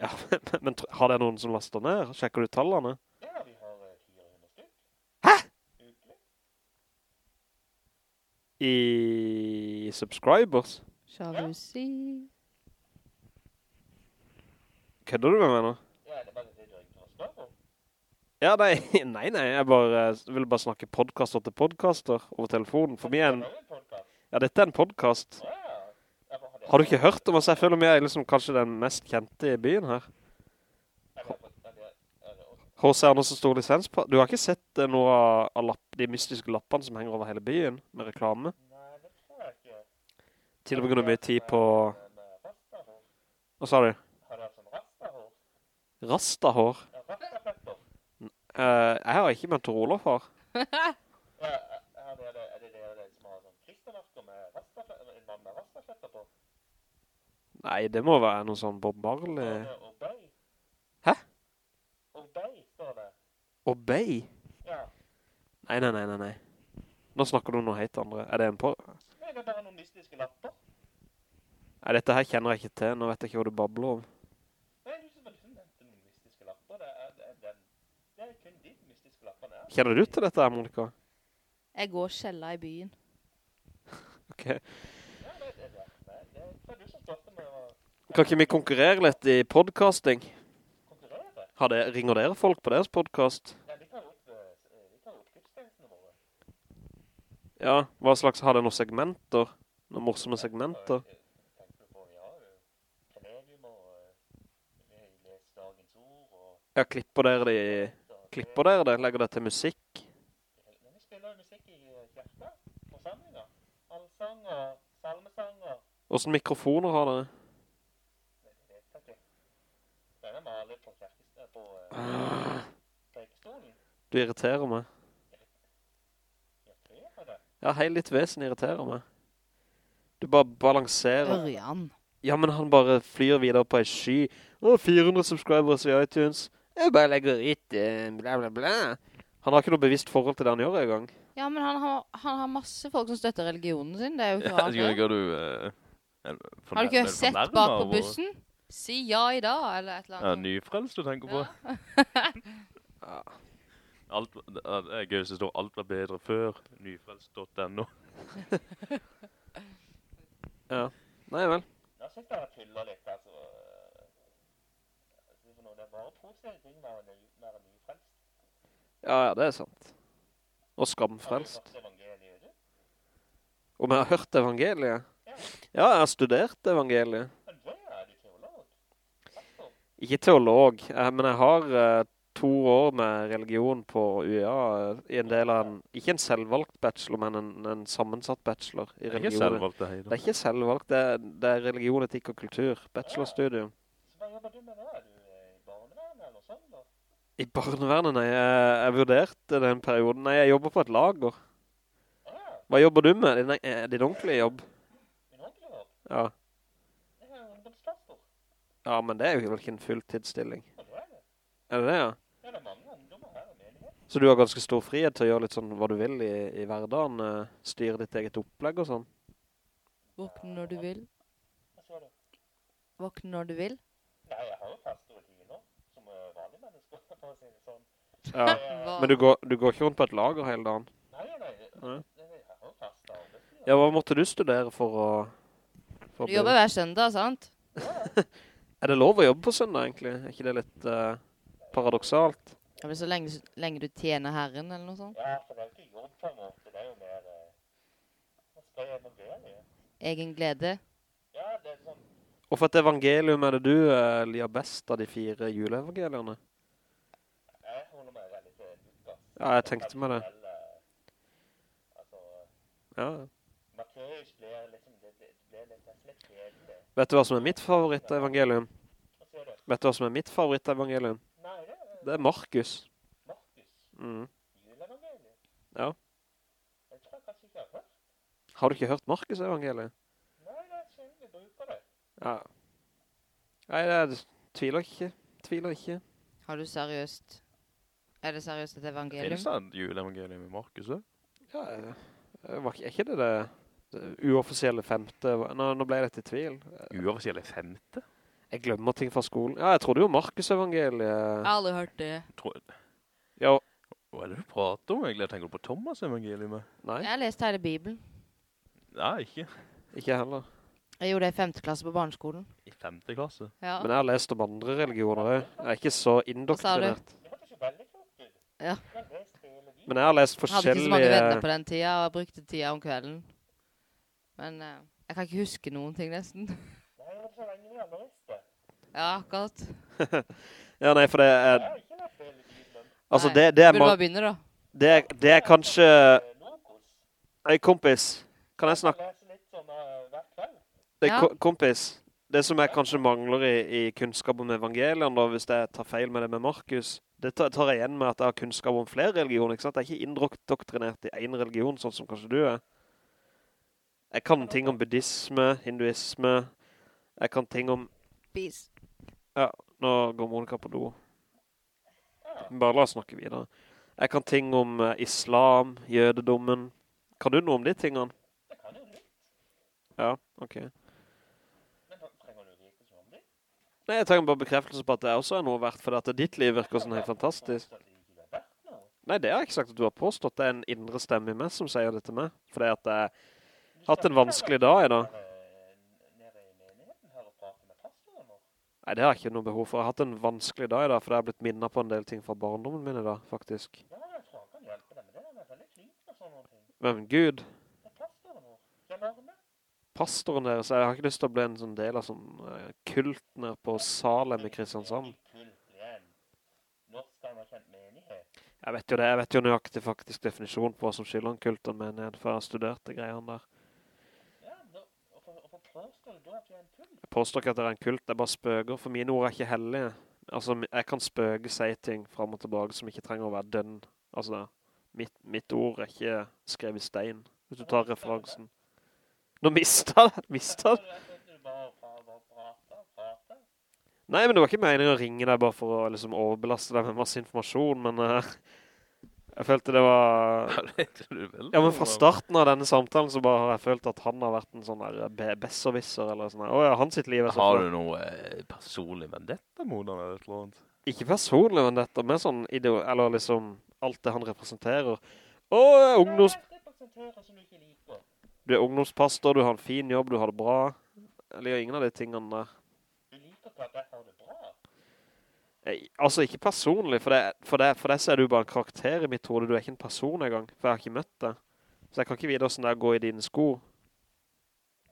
Ja, men, men har det noen som laster ned? Sjekker du tallene? Hæ? I subscribers? Sjalusi. Kødder du med meg nå? Ja, nei, nei, nei, jeg bare, vil bare snakke podcaster til podcaster over telefonen. For meg er en... Ja, dette er en podcast. Har du ikke hørt om oss? Jeg føler meg er liksom kanskje den mest kjente i byen her. H.C. Andersen stor lisens på. Du har ikke sett eh, noe av lapp, de mystiske lappene som henger over hele byen med reklame? Nei, det tror jeg ikke. Til og med grunn av mye tid på... Hva sa du? Rastahår? Uh, jeg har ikke møtt Olof her. Nei, det må være noe sånn Bob Marley. Hæ? Obey? Nei, nei, nei, nei, nei. Nå snakker du noe helt andre. Er det en på... Nei, dette her kjenner jeg ikke til. Nå vet jeg ikke hva du babler om. Kjenner du til dette her, Monika? Jeg går kjella i byen. Ok. Kan ikke vi konkurrere litt i podcasting? Har det, ringer dere folk på deres podcast? Ja, hva slags, har det noen segmenter? Noen morsomme segmenter? Ja, klipper dere de, klipper dere det? Legger dere til musikk? Hvordan mikrofoner har dere? Jeg vet ikke Den er bare litt på Ah, Du irriterer meg. Ja, hei, litt vesen irriterer meg. Du bare balanserer. Ørjan. Ja, men han bare flyr videre på en sky. Å, 400 subscribers i iTunes. Jeg bare legger ut eh, bla bla bla. Han har ikke noe bevisst forhold til det han gjør i gang. Ja, men han har, han har masse folk som støtter religionen sin. Det er jo ikke Ja, rart det. du... uh, er fornær- Har du ikke sett fornærmet bak på bussen? bussen? Si ja i dag, eller et eller Ja, annet. nyfrelst du tenker på. Ja. Alt, det er gøy hvis det står alt var bedre før nyfrelst.no. Ja. Nei vel. Jeg synes det er tuller litt, altså. Altså, for noe, Det er bare positive ting med å ny- være nyfrelst. Ja, ja, det er sant. Og Har du skamfrelst. hørt evangeliet, du? Om jeg har hørt evangeliet? Ja, jeg har studert evangeliet. Men det er du teolog. Pastor. Ikke teolog, eh, men jeg har eh, to år med religion på UiA eh, i en del av en, ikke en selvvalgt bachelor, men en, en sammensatt bachelor i Det er ikke selvvalgt det Det er ikke selvvalgt, det er, det er religion, etikk og kultur, bachelorstudium. Så hva jobber du med da? Er du eh, i barnevernet eller noe sånt da? I barnevernet, nei, jeg, jeg vurderte den perioden. Nei, jeg jobber på et lager. Hva jobber du med? Din, eh, din ordentlige jobb? min ordentlige jobb. Ja. Ja, men det er jo ikke en fulltidsstilling. Er det. Er det det, ja? Ja, det er mange ungdommer her i. Så du har ganske stor frihet til å gjøre litt sånn hva du vil i, i hverdagen, eh, styre ditt eget opplegg og sånn? Våkne når du vil. Hva sa du? Våkne når du vil. Nei, jeg har jo faste rutiner, som eh, vanlige mennesker, for å si det sånn. Ja. Men du går, du går ikke rundt på et lager hele dagen? Nei, nei, Nei. Ja, hva måtte du studere for å... For Du jobber hver søndag, sant? Er det lov å jobbe på søndag, egentlig? Er ikke det litt uh, paradoksalt? Ja, men så lenge, lenge du tjener herren, eller noe sånt. Ja, for det er ikke jobb på en måte, det er jo mer... eh, Hva skal jeg evangeliet? Egen glede. Ja, det er sånn... Og for et evangelium er det du uh, liker best av de fire juleevangelierne? Jeg holder meg veldig til Lukas. Ja, jeg tenkte meg det. Ja. Liksom, er. Vet du hva som er mitt favorittevangelium? av sier? Vet du hva som er mitt favorittevangelium? av det er Det er Markus. Markus. Mm. Ja. Har du ikke hørt Markus-evangeliet? Nei, det er synd vi bruker det. Ja. Nei, det tviler ikke. Tviler ikke. Har du seriøst Er det seriøst et evangelium? Finnes det en juleevangelium i Markus? Ja, eh, var ikke, det det, uoffisielle femte? Nå, nå ble jeg litt i tvil. Uoffisielle femte? Jeg glemmer ting fra skolen. Ja, jeg trodde jo Markus-evangeliet. Jeg har aldri hørt det. Tror, Ja, hva er det du prater om egentlig? Jeg Tenker på Thomas-evangeliet? nei, Jeg har lest hele Bibelen. Nei, ikke. ikke heller. Jeg gjorde det i femte klasse på barneskolen. I femte klasse. Ja. Men jeg har lest om andre religioner. Jeg er ikke så indoktrinert. Det hørtes jo veldig flott ut. Ja. Men jeg har lest Jeg hadde ikke så mange venner på den tida, og brukte tida om kvelden. Men uh, jeg kan ikke huske noen ting nesten. Ja, akkurat. Ja, nei, for det er... Altså, det, det, er, Vil du bare begynne da? det, er, det er kanskje... Hei, kompis. Kan jeg snakke? Det, kompis, det som jeg kanskje mangler i, i kunnskap om evangelien, da, hvis jeg tar feil med det med Markus, det tar, tar jeg igjen med at jeg har kunnskap om flere religioner, ikke sant? Jeg er ikke indoktrinert i en religion, sånn som kanskje du er. Jeg kan ting om buddhisme, hinduisme, jeg kan ting om... Peace. Ja, Nå går Monika på do. Bare la oss snakke videre. Jeg kan ting om eh, islam, jødedommen. Kan du noe om de tingene? Jeg kan jo litt. Ja, ok. Men da trenger du vite så om det. Nei, jeg trenger bare bekreftelse på at det også er noe verdt, for at ditt liv virker sånn helt fantastisk. Nei, det har jeg ikke sagt at du har påstått. Det er en indre stemme i meg som sier det til meg. Fordi at jeg har hatt en vanskelig dag i dag. Nei, det har jeg ikke noe behov for. Jeg har hatt en vanskelig dag i dag, for jeg har blitt minnet på en del ting fra barndommen min i dag, faktisk. Ja, jeg tror han kan hjelpe deg med det. Er veldig flink med sånne ting. Men Gud, pastoren deres, jeg har ikke lyst til å bli en sånn del av sånn uh, kult nede på Salem i Kristiansand. Jeg vet jo det, jeg vet jo nøyaktig faktisk definisjon på hva som skiller en kult og en menighet, for jeg har studert de greiene der. Er? Jeg påstår ikke at det er en kult, det er bare spøker, for mine ord er ikke hellige. Altså, jeg kan spøke, si ting frem og tilbake som ikke trenger å være dønn. Altså, mitt, mitt ord er ikke skrevet i stein, hvis du tar referansen. Nå mistet han. du prater, prater. Nei, men det var ikke meningen å ringe deg bare for å liksom overbelaste deg med masse informasjon, men uh, jeg følte det var... Ja, det du men fra starten av denne samtalen så bare har jeg følt at han har vært en sånn der be- besserwisser eller sånn der. Åja, han sitt liv er så Har du noe eh, personlig vendetta mot han eller noe annet? Ikke personlig, men med sånn ideo, eller liksom alt det han representerer. Åh, jeg er ungdoms... Du er ungdomspastor, du har en fin jobb, du har det bra. Jeg liker ingen av de tingene der. Du liker ikke at jeg har det bra. Jeg, altså, ikke personlig, for det, for, det, for det så er du bare en karakter i mitt hode. Du er ikke en person engang, for jeg har ikke møtt deg. Så jeg kan ikke vite hvordan det er å gå i dine sko.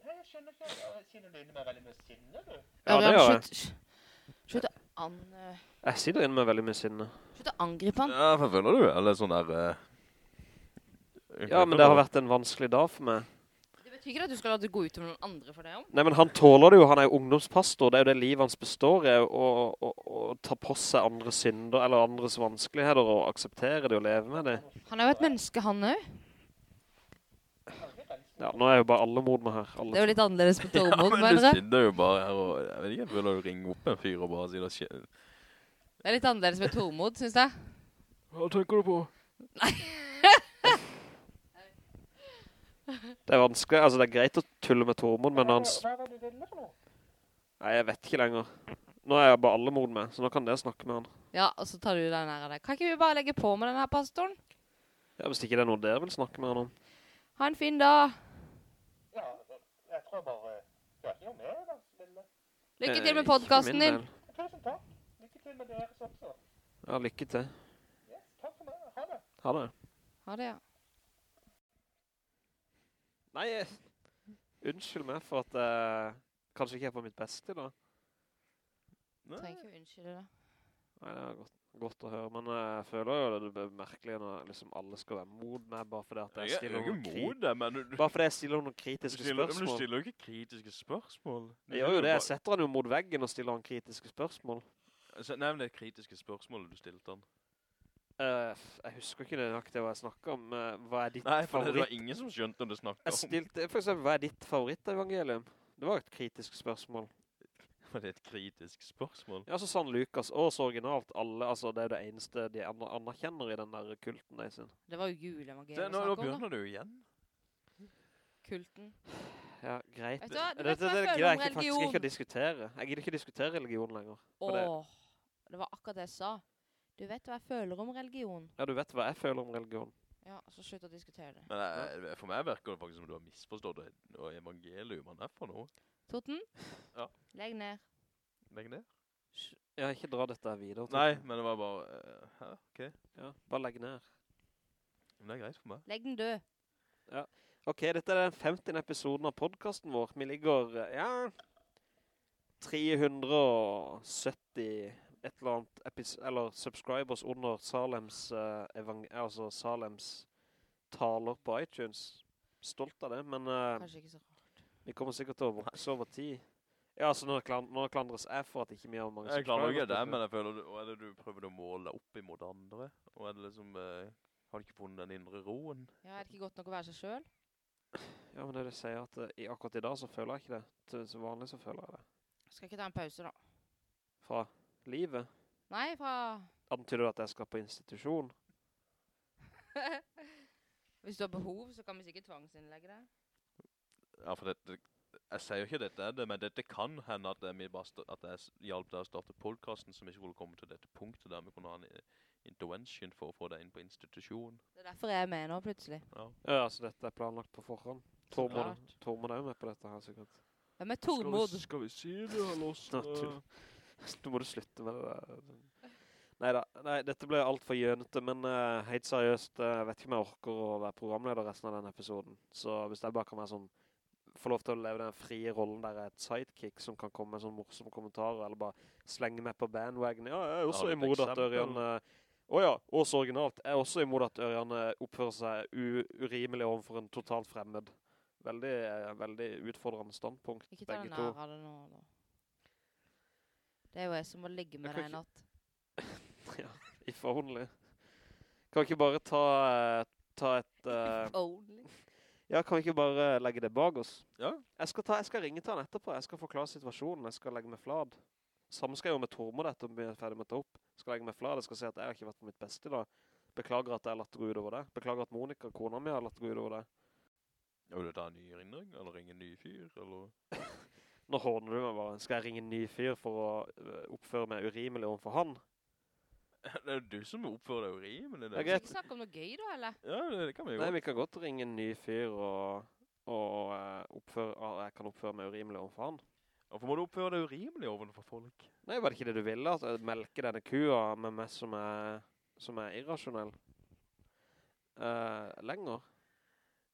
Nei, jeg skjønner ikke. Jeg Kjenner du inne med veldig mye sinne, du? Ja, det gjør jeg. slutt, å an, Jeg sitter inne med veldig mye sinne. slutt å angripe han. Ja, hva føler du? Eller sånn der... eh, Ja, men det har vært en vanskelig dag for meg. Det ikke at du skal la det gå ut over noen andre for deg om. Nei, men han tåler det jo. Han er jo ungdomspastor. Det er jo det livet hans består i, å, å, å ta på seg andre synder, eller andres vanskeligheter, og akseptere det og leve med det. Han er jo et menneske, han òg. Ja, nå er jo bare alle mod med her. Alle Det er jo litt annerledes på Ja, men du sitter jo bare her og... Jeg vet ikke, jeg føler du ringe opp en fyr og bare si det skjer. Det er litt annerledes med tålmod, synes jeg. Hva tenker du på? Det er vanskelig. Altså, det er greit å tulle med Tormod, men hans... Det? Nei, jeg vet ikke lenger. Nå er jeg bare alle mod med, så nå kan dere snakke med han. Ja, og så tar du den her av deg. Kan ikke vi bare legge på med den her pastoren? Ja, hvis ikke det er noe dere vil snakke med han om. Ha en fin dag. Ja, jeg tror bare... Du har ikke noe mer, da, lille. Lykke Eh, til med podcasten din. Tusen takk. Lykke til med deres også. Ja, lykke til. Ja, takk for meg. Ha det. Ha det. Ha det, ja. Nei, eh, unnskyld meg for at jeg kanskje ikke er på mitt beste da. Trenger ikke å unnskylde det. Nei, det er godt, Godt å høre, men jeg føler jo det blir merkelig når liksom alle skal være mod med bare fordi at jeg Jeg er stiller noen, ikke kri men du, du, bare fordi jeg stiller noen kritiske stiller, men du stiller jo ikke kritiske spørsmål. Jeg gjør jo det, jeg setter han jo mot veggen og stiller han kritiske spørsmål. Så, Nevn det kritiske spørsmålet du stilte han. Eh, jeg husker ikke nøyaktig hva jeg snakket om. hva er ditt Nei, for det, det var ingen som skjønte om det snakket Jeg om. stilte, for eksempel, hva er ditt favorittevangelium? Det var et kritisk spørsmål. Var det et kritisk spørsmål? Ja, så sa han Lukas, og så originalt, alle, altså det er det eneste de aner- anerkjenner i den der kulten de sin. Det var jo julevangeliet juleevangeliet nå, å nå begynner du igjen. Kulten. Ja, greit. Vet du hva? Du Det, vet det, det, det gidder jeg ikke, faktisk ikke å diskutere. Jeg gidder ikke diskutere religion lenger. Åh, det- det var akkurat det jeg sa. Du vet hva jeg føler om religion. Ja, du vet hva jeg føler om religion. Ja, så slutt å diskutere det. Men jeg, for meg virker det faktisk som du har misforstått det, evangelium han er for noe. Totten? Ja. Legg ned. Legg ned. Ja, ikke dra dette videre. videre. Nei, men det var bare, Uh, hæ, ok. Ja, bare legg ned. Men det er greit for meg. Legg den død. Ja. Ok, dette er den 50. episoden av podcasten vår. Vi ligger, eh, ja, 370 et eller annet, epis eller subscribers under Salems, uh, evang altså Salems taler på iTunes. Stolt av det, men uh, Kanskje ikke så rart. vi kommer sikkert til å vokse over tid. Ja, så nå, klan nå klandres jeg for at ikke vi har mange Jeg klarer ikke det, men jeg føler, og er det du prøver å måle opp imot andre? Og er det liksom, uh, har du ikke funnet den indre roen? Ja, er det ikke godt nok å være seg selv? Ja, men det du sier at uh, i, akkurat i dag så føler jeg ikke det. Til så vanlig så føler jeg det. Skal ikke ta en pause da. Fra livet. Nei, fra... Antyder du at jeg skal på institusjon? Hvis du har behov, så kan vi sikkert tvangsinnlegge det. Ja, for dette, jeg sier jo ikke dette er det, men dette kan hende at, det er bare at jeg hjelper hjalp deg å starte podcasten, som ikke skulle komme til dette punktet der vi kunne ha en eh, intervention for å få deg inn på institusjon. Det er derfor jeg er med nå, plutselig. Ja. Ja, altså dette er planlagt på forhånd. Tormod. Tormod er jo med på dette her sikkert. Hvem er Skal vi, Tormod? skal vi si det, Hallos? Nå, må du slutte med det der. Neida, nei, dette ble alt for gjønete, men uh, helt seriøst, jeg jeg vet ikke om jeg orker å være programleder resten av denne episoden. Så hvis jeg bare kan være sånn, få lov til å leve den frie rollen der er et sidekick som kan komme med sånne morsomme kommentarer, eller bare slenge meg på bandwagon. Ja, jeg er også ja, imod at? Ørjan... Åja, uh, ja, også originalt. Jeg er også imot at Ørjan eh, oppfører seg urimelig overfor en totalt fremmed. Veldig, eh, veldig utfordrende standpunkt, Ikke ta begge den to. nær av det nå. Da. Det er jo jeg som må ligge med deg i natt. Ja, if only. Kan ikke bare ta, eh, ta et... If Only. ja, kan vi ikke bare legge det bak oss? Ja. Jeg skal, ta, jeg skal ringe til han etterpå. Jeg skal forklare situasjonen. Jeg skal legge meg flad. Samme skal jeg jo med Tormod etter å bli ferdig med å ta opp. Jeg skal legge meg flad. Jeg skal si at jeg har ikke vært på mitt beste i dag. Beklager at jeg har latt gå ut over det. Beklager at Monika, kona mi, har latt gå ut over det. Vil du ta en ny ringring, eller ringe en ny fyr, eller? Nå håner du meg bare. Skal jeg ringe en ny fyr for å øh, oppføre meg urimelig overfor han? Det er jo du som oppfører deg urimelig. Det er Skal vi greit. ikke snakke om noe gøy da, eller? Ja, det, det kan vi jo. Nei, vi kan godt ringe en ny fyr og, og øh, oppføre, og jeg kan oppføre meg urimelig overfor han. Hvorfor må du oppføre deg urimelig overfor folk? Nei, var det ikke det du ville? Altså, jeg melker denne kua med meg som er, som er irrasjonell? Uh, lenger?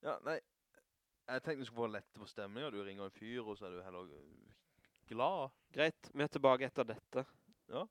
Ja, nei. Jeg tenkte du skulle få lette på stemningen. Du ringer en fyr, og så er du heller glad. Greit, vi er tilbake etter dette. Ja.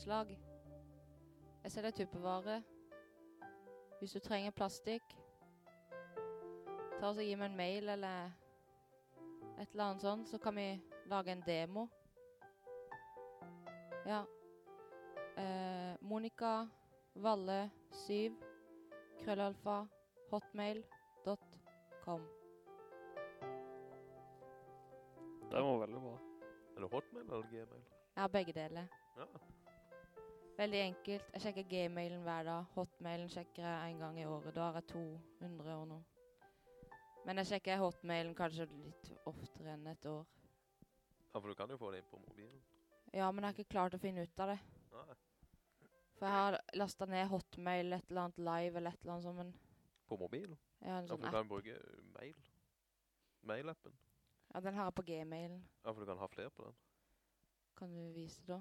Reklameinnslag. Jeg selger tuppevare. Hvis du trenger plastikk, ta og gi meg en mail eller et eller annet sånt, så kan vi lage en demo. Ja. Eh, Monika Valle 7 krøllalfa hotmail.com. Det var veldig bra. Er det hotmail eller gmail? Ja, begge deler. Ja. Veldig enkelt. Jeg sjekker gmailen hver dag. Hotmailen sjekker jeg en gang i året. Da har jeg 200 år nå. Men jeg sjekker hotmailen kanskje litt oftere enn et år. Ja, for du kan jo få det inn på mobilen. Ja, men jeg har ikke klart å finne ut av det. Nei. For jeg har lastet ned Hotmail, et eller annet live, eller et eller annet sånt, men På mobil. en sånn app. Ja, for du app. kan bruke mail. Mail-appen. Ja, den har jeg på gmailen. Ja, for du kan ha flere på den. Kan du vise det da?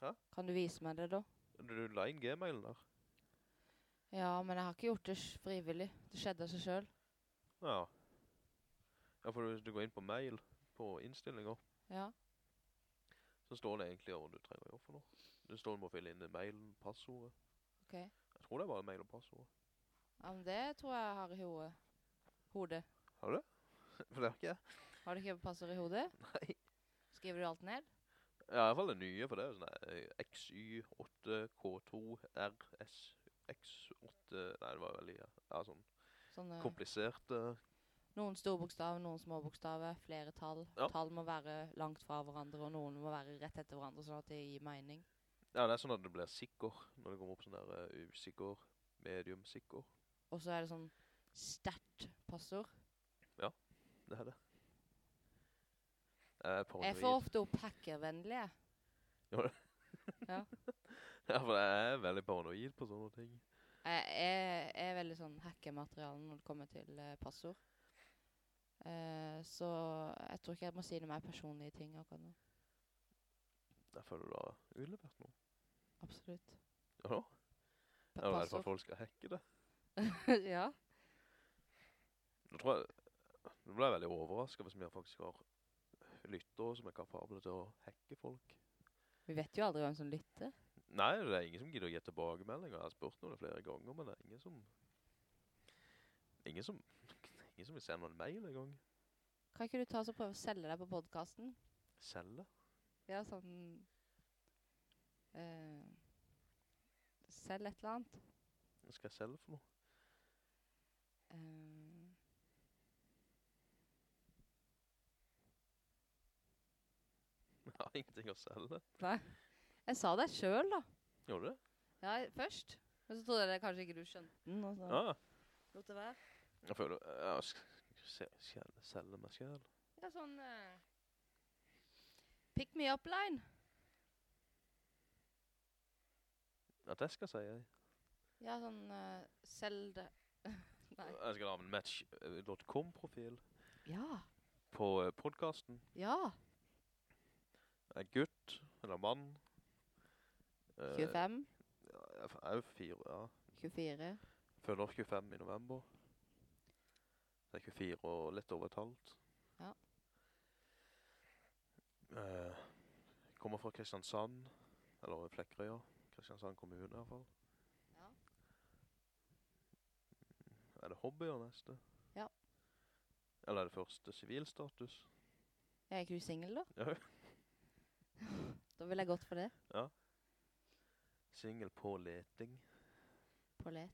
Hæ? Kan du vise meg det da? Du, la inn gmailen der. Ja, men jeg har ikke gjort det frivillig. Det skjedde av seg selv. Ja. Ja, for hvis du går inn på mail, på innstillinger, Ja. så står det egentlig hva du trenger å gjøre for noe. Det står du må fylle inn i mailen, passordet. Ok. Jeg tror det er bare mail og passord. Ja, men det tror jeg har i hodet. Hodet. Har du det? For det har ikke jeg. Har du ikke passord i hodet? Nei. Skriver du alt ned? Ja, i hvert fall det nye, for det er jo sånn eh, XY8K2 RS X8 Nei, det var veldig ja, sånn Sånne, kompliserte noen store bokstaver, noen små bokstaver, flere tall. Ja. Tall må være langt fra hverandre, og noen må være rett etter hverandre, sånn at det gir mening. Ja, det er sånn at det blir sikker når det kommer opp sånn der uh, usikker, medium sikker. Og så er det sånn sterkt passord. Ja, Det er det. Jeg er Jeg får ofte hackervennlige. Ja, for jeg er veldig paranoid på sånne ting. Jeg er, er veldig sånn hackermateriale når det kommer til uh, passord. Uh, så jeg tror ikke jeg må si noe mer personlige ting akkurat nå. Jeg føler du har utlevert noe. Absolutt. Ja, da. Ja, det er for at folk skal hacke det. ja. Nå tror jeg, nå ble jeg veldig overrasket hvis vi faktisk har lyttere som er kapable til å hacke folk. Vi vet jo aldri hvem som lytter. Nei, det er ingen som gidder å gi tilbakemeldinger. Jeg har spurt noen flere ganger, men det er ingen som... Ingen som... Ingen som vil sende en mail en gang. Kan ikke du ta oss og prøve å selge deg på podcasten? Selge. Ja, sånn... Uh, selg et eller annet. Hva skal jeg selge for noe? Eh, har ingenting å selge. nei. Jeg sa det selv da. Gjorde du det? Ja, først. Men så trodde jeg det kanskje ikke du skjønte den, og så Ja. lot det være. Jeg føler... Ja, skal selge, meg selv? Ja, sånn... Uh, pick me up line. At jeg skal si jeg. Ja, sånn... Uh, selg det. Nei. Jeg skal ha en match.com-profil Ja, på eh, podcasten. ja. Er gutt, eller mann. Eh, 25, Ja, jeg er jo fire, ja. 24. Føler 25 i november. Det er 24 og litt over et halvt. Ja. Uh, kommer fra Kristiansand, eller Flekkerøya. Kristiansand kommune i hvert fall. Ja. Er det hobbyer neste? Ja. Eller er det første sivilstatus? Er ikke du single da? Ja. Da vil jeg gått for det. Single på leting. På let.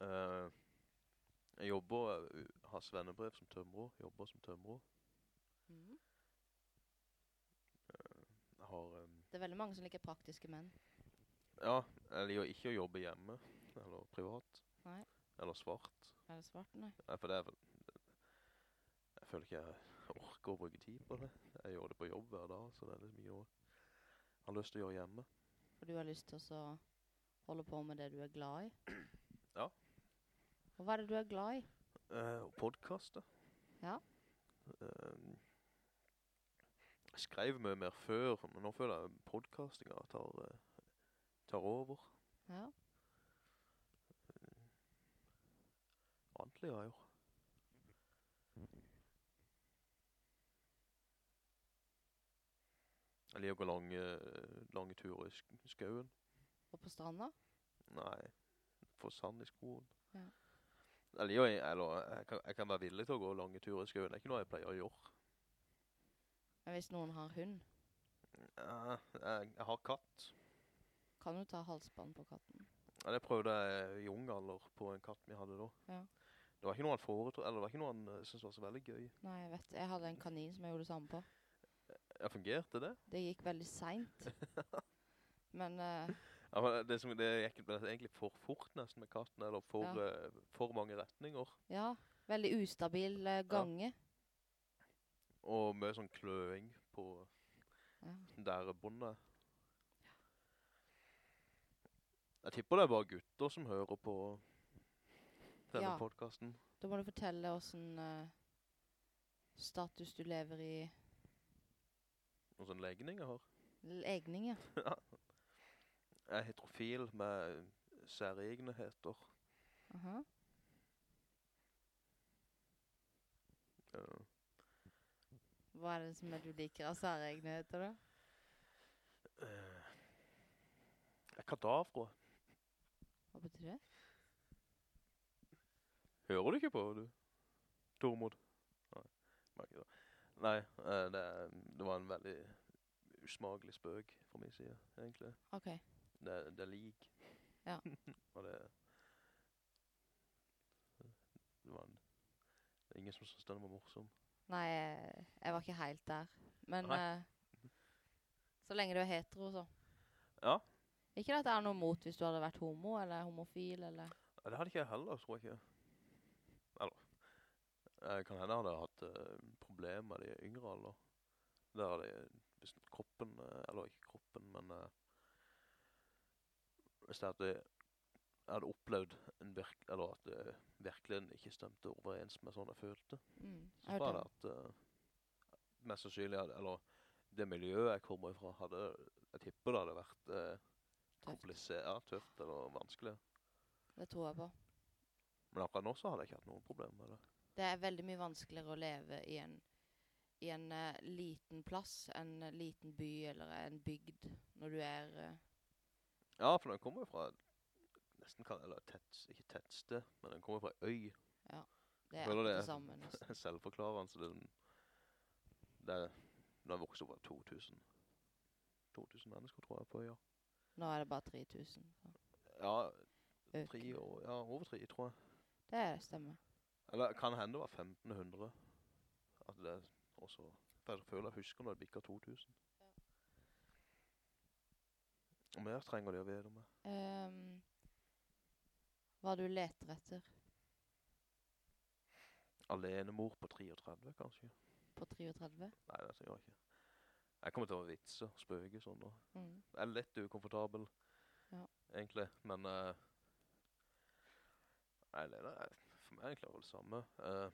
Eh, jeg jobber, eh, har svennebrev som tømrer, jobber som tømrer. Mhm. Jeg har, Um, Det er veldig mange som liker praktiske menn. ja, jeg liker ikke å jobbe hjemme, eller privat. Nei. Eller svart. Er det svart? Nei. Nei, for det er jeg føler ikke jeg orker å bruke tid på det. Jeg gjør det på jobb hver dag, så det er liksom mye å har lyst til å gjøre hjemme. For du har lyst til å holde på med det du er glad i. Ja. Og hva er det du er glad i? Eh, og podcaste. Ja. Eh, jeg skrev mye mer før, men nå føler jeg podcastinga tar, eh, tar over. Ja. Annet har jeg jo. Jeg liker å gå lange, lange turer i skauen. Og på stranda? Nei, få sand i skoen. Ja. Jeg liker, eller jeg kan, jeg kan være villig til å gå lange turer i skauen. Det er ikke noe jeg pleier å gjøre. Men hvis noen har hund, Ja, jeg, jeg har katt. kan du ta halsband på katten? Ja, det prøvde jeg i ung alder på en katt vi hadde da. Ja. Det var ikke noe han foretro, eller det var ikke noe han eh, syntes var så veldig gøy. Nei, jeg vet. Jeg hadde en kanin som jeg gjorde det samme på. Ja, fungerte det? Det gikk veldig sent. Men Uh, Ja, men det, som, det gikk egentlig for fort nesten med katten, eller for, Ja. uh, for mange retninger. ja, veldig ustabil uh, gange. Og med sånn kløing på Ja. der bondet. Jeg tipper det er bare gutter som hører på denne Ja. podcasten. Da må du fortelle hvordan status du lever i Noen sånn legning jeg har. legning, ja. Jeg er heterofil med særegenheter. Aha. Ja. Hva er det som er du liker av særegenheter, da? Uh, Jeg er kadavra. Hva betyr det? Hører du ikke på, du? Tormod? Nei, merker det. Nei, eh, det, det var en veldig usmagelig spøk fra min side, egentlig. Ok. Det, det er lik. Ja. Og det... Det var en... Det er ingen som synes den var morsom. Nei, jeg, var ikke helt der. Men eh, så lenge du er hetero, så. Ja. Ikke at det er noe mot hvis du hadde vært homo, eller homofil, eller... Det hadde ikke jeg heller, tror jeg ikke. Jeg kan hende jeg hadde hatt uh, problemer i yngre alder. Der hadde jeg, hvis kroppen, eh, eller ikke kroppen, men eh, hvis det hadde, jeg hadde opplevd en virk, eller at det virkelig ikke stemte overens med sånn jeg følte, Mm. så var det at uh, mest sannsynlig, hadde, eller det miljøet jeg kommer ifra, hadde, jeg tipper det hadde vært uh, komplisert, tøft eller vanskelig. Det tror jeg på. Men akkurat nå så hadde jeg ikke hatt noen problemer med det. Det er veldig mye vanskeligere å leve i en, i en uh, liten plass, en uh, liten by eller en bygd, når du er... uh, Ja, for den kommer jo fra nesten eller tett, ikke tettsted, men den kommer fra øy. Ja, det er alt det- samme nesten. Selvforklarende, så det, er den, den vokser det 2000, 2000 mennesker tror jeg på øya. Nå er det bare 3000. Ja, tre år, ja, over 3, tror jeg. Det stemmer. Eller kan hende det var 1500. At det også, jeg føler jeg husker når det bikket 2000. Og mer trenger de å vite med. Um, hva du leter etter Alenemor på 33 kanskje. på 33? Nei, det gjør jeg ikke. Jeg kommer til å vitse, spøke sånn da. Mm. Jeg er litt ukomfortabel, Ja. egentlig, men Uh, Nei, det er for meg egentlig det samme. Eh,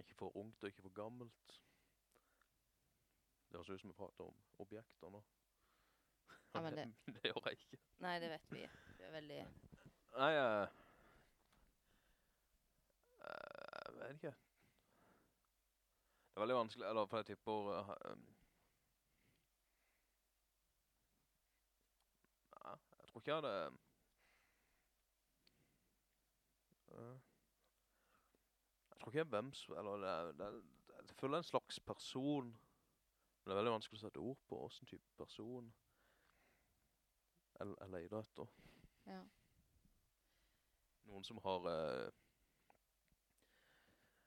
ikke for ungt og ikke for gammelt. Det høres ut som vi prater om objekter nå. Ja, men det- det gjør jeg ikke. Nei, det vet vi. Det er veldig... Nei, eh, eh, jeg vet ikke. Det er veldig vanskelig, eller for jeg tipper... Uh, um, Nei, jeg tror ikke jeg hadde... eh, jeg tror ikke jeg er hvem som... Eller det er, det er, jeg føler en slags person. Men det er veldig vanskelig å sette ord på hvordan type person jeg, jeg leter etter. Ja. Noen som har eh,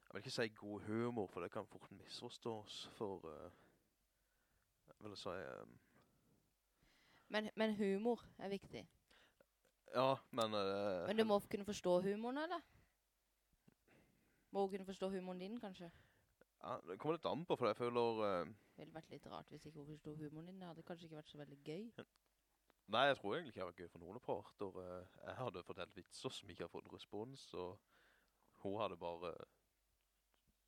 Jeg vil ikke si god humor, for det kan fort misforstås for eh, Jeg vil si eh, Men, men humor er viktig. Ja, men uh, Men du må kunne forstå humoren, eller? Må hun kunne forstå humoren din, kanskje? ja, Det kommer litt an på, for jeg føler uh, Det ville vært litt rart hvis ikke hun forstod humoren din. Det hadde kanskje ikke vært så veldig gøy. Nei, jeg tror egentlig ikke det var gøy for noen parter. Uh, jeg hadde fortalt vitser som ikke har fått respons, og hun hadde bare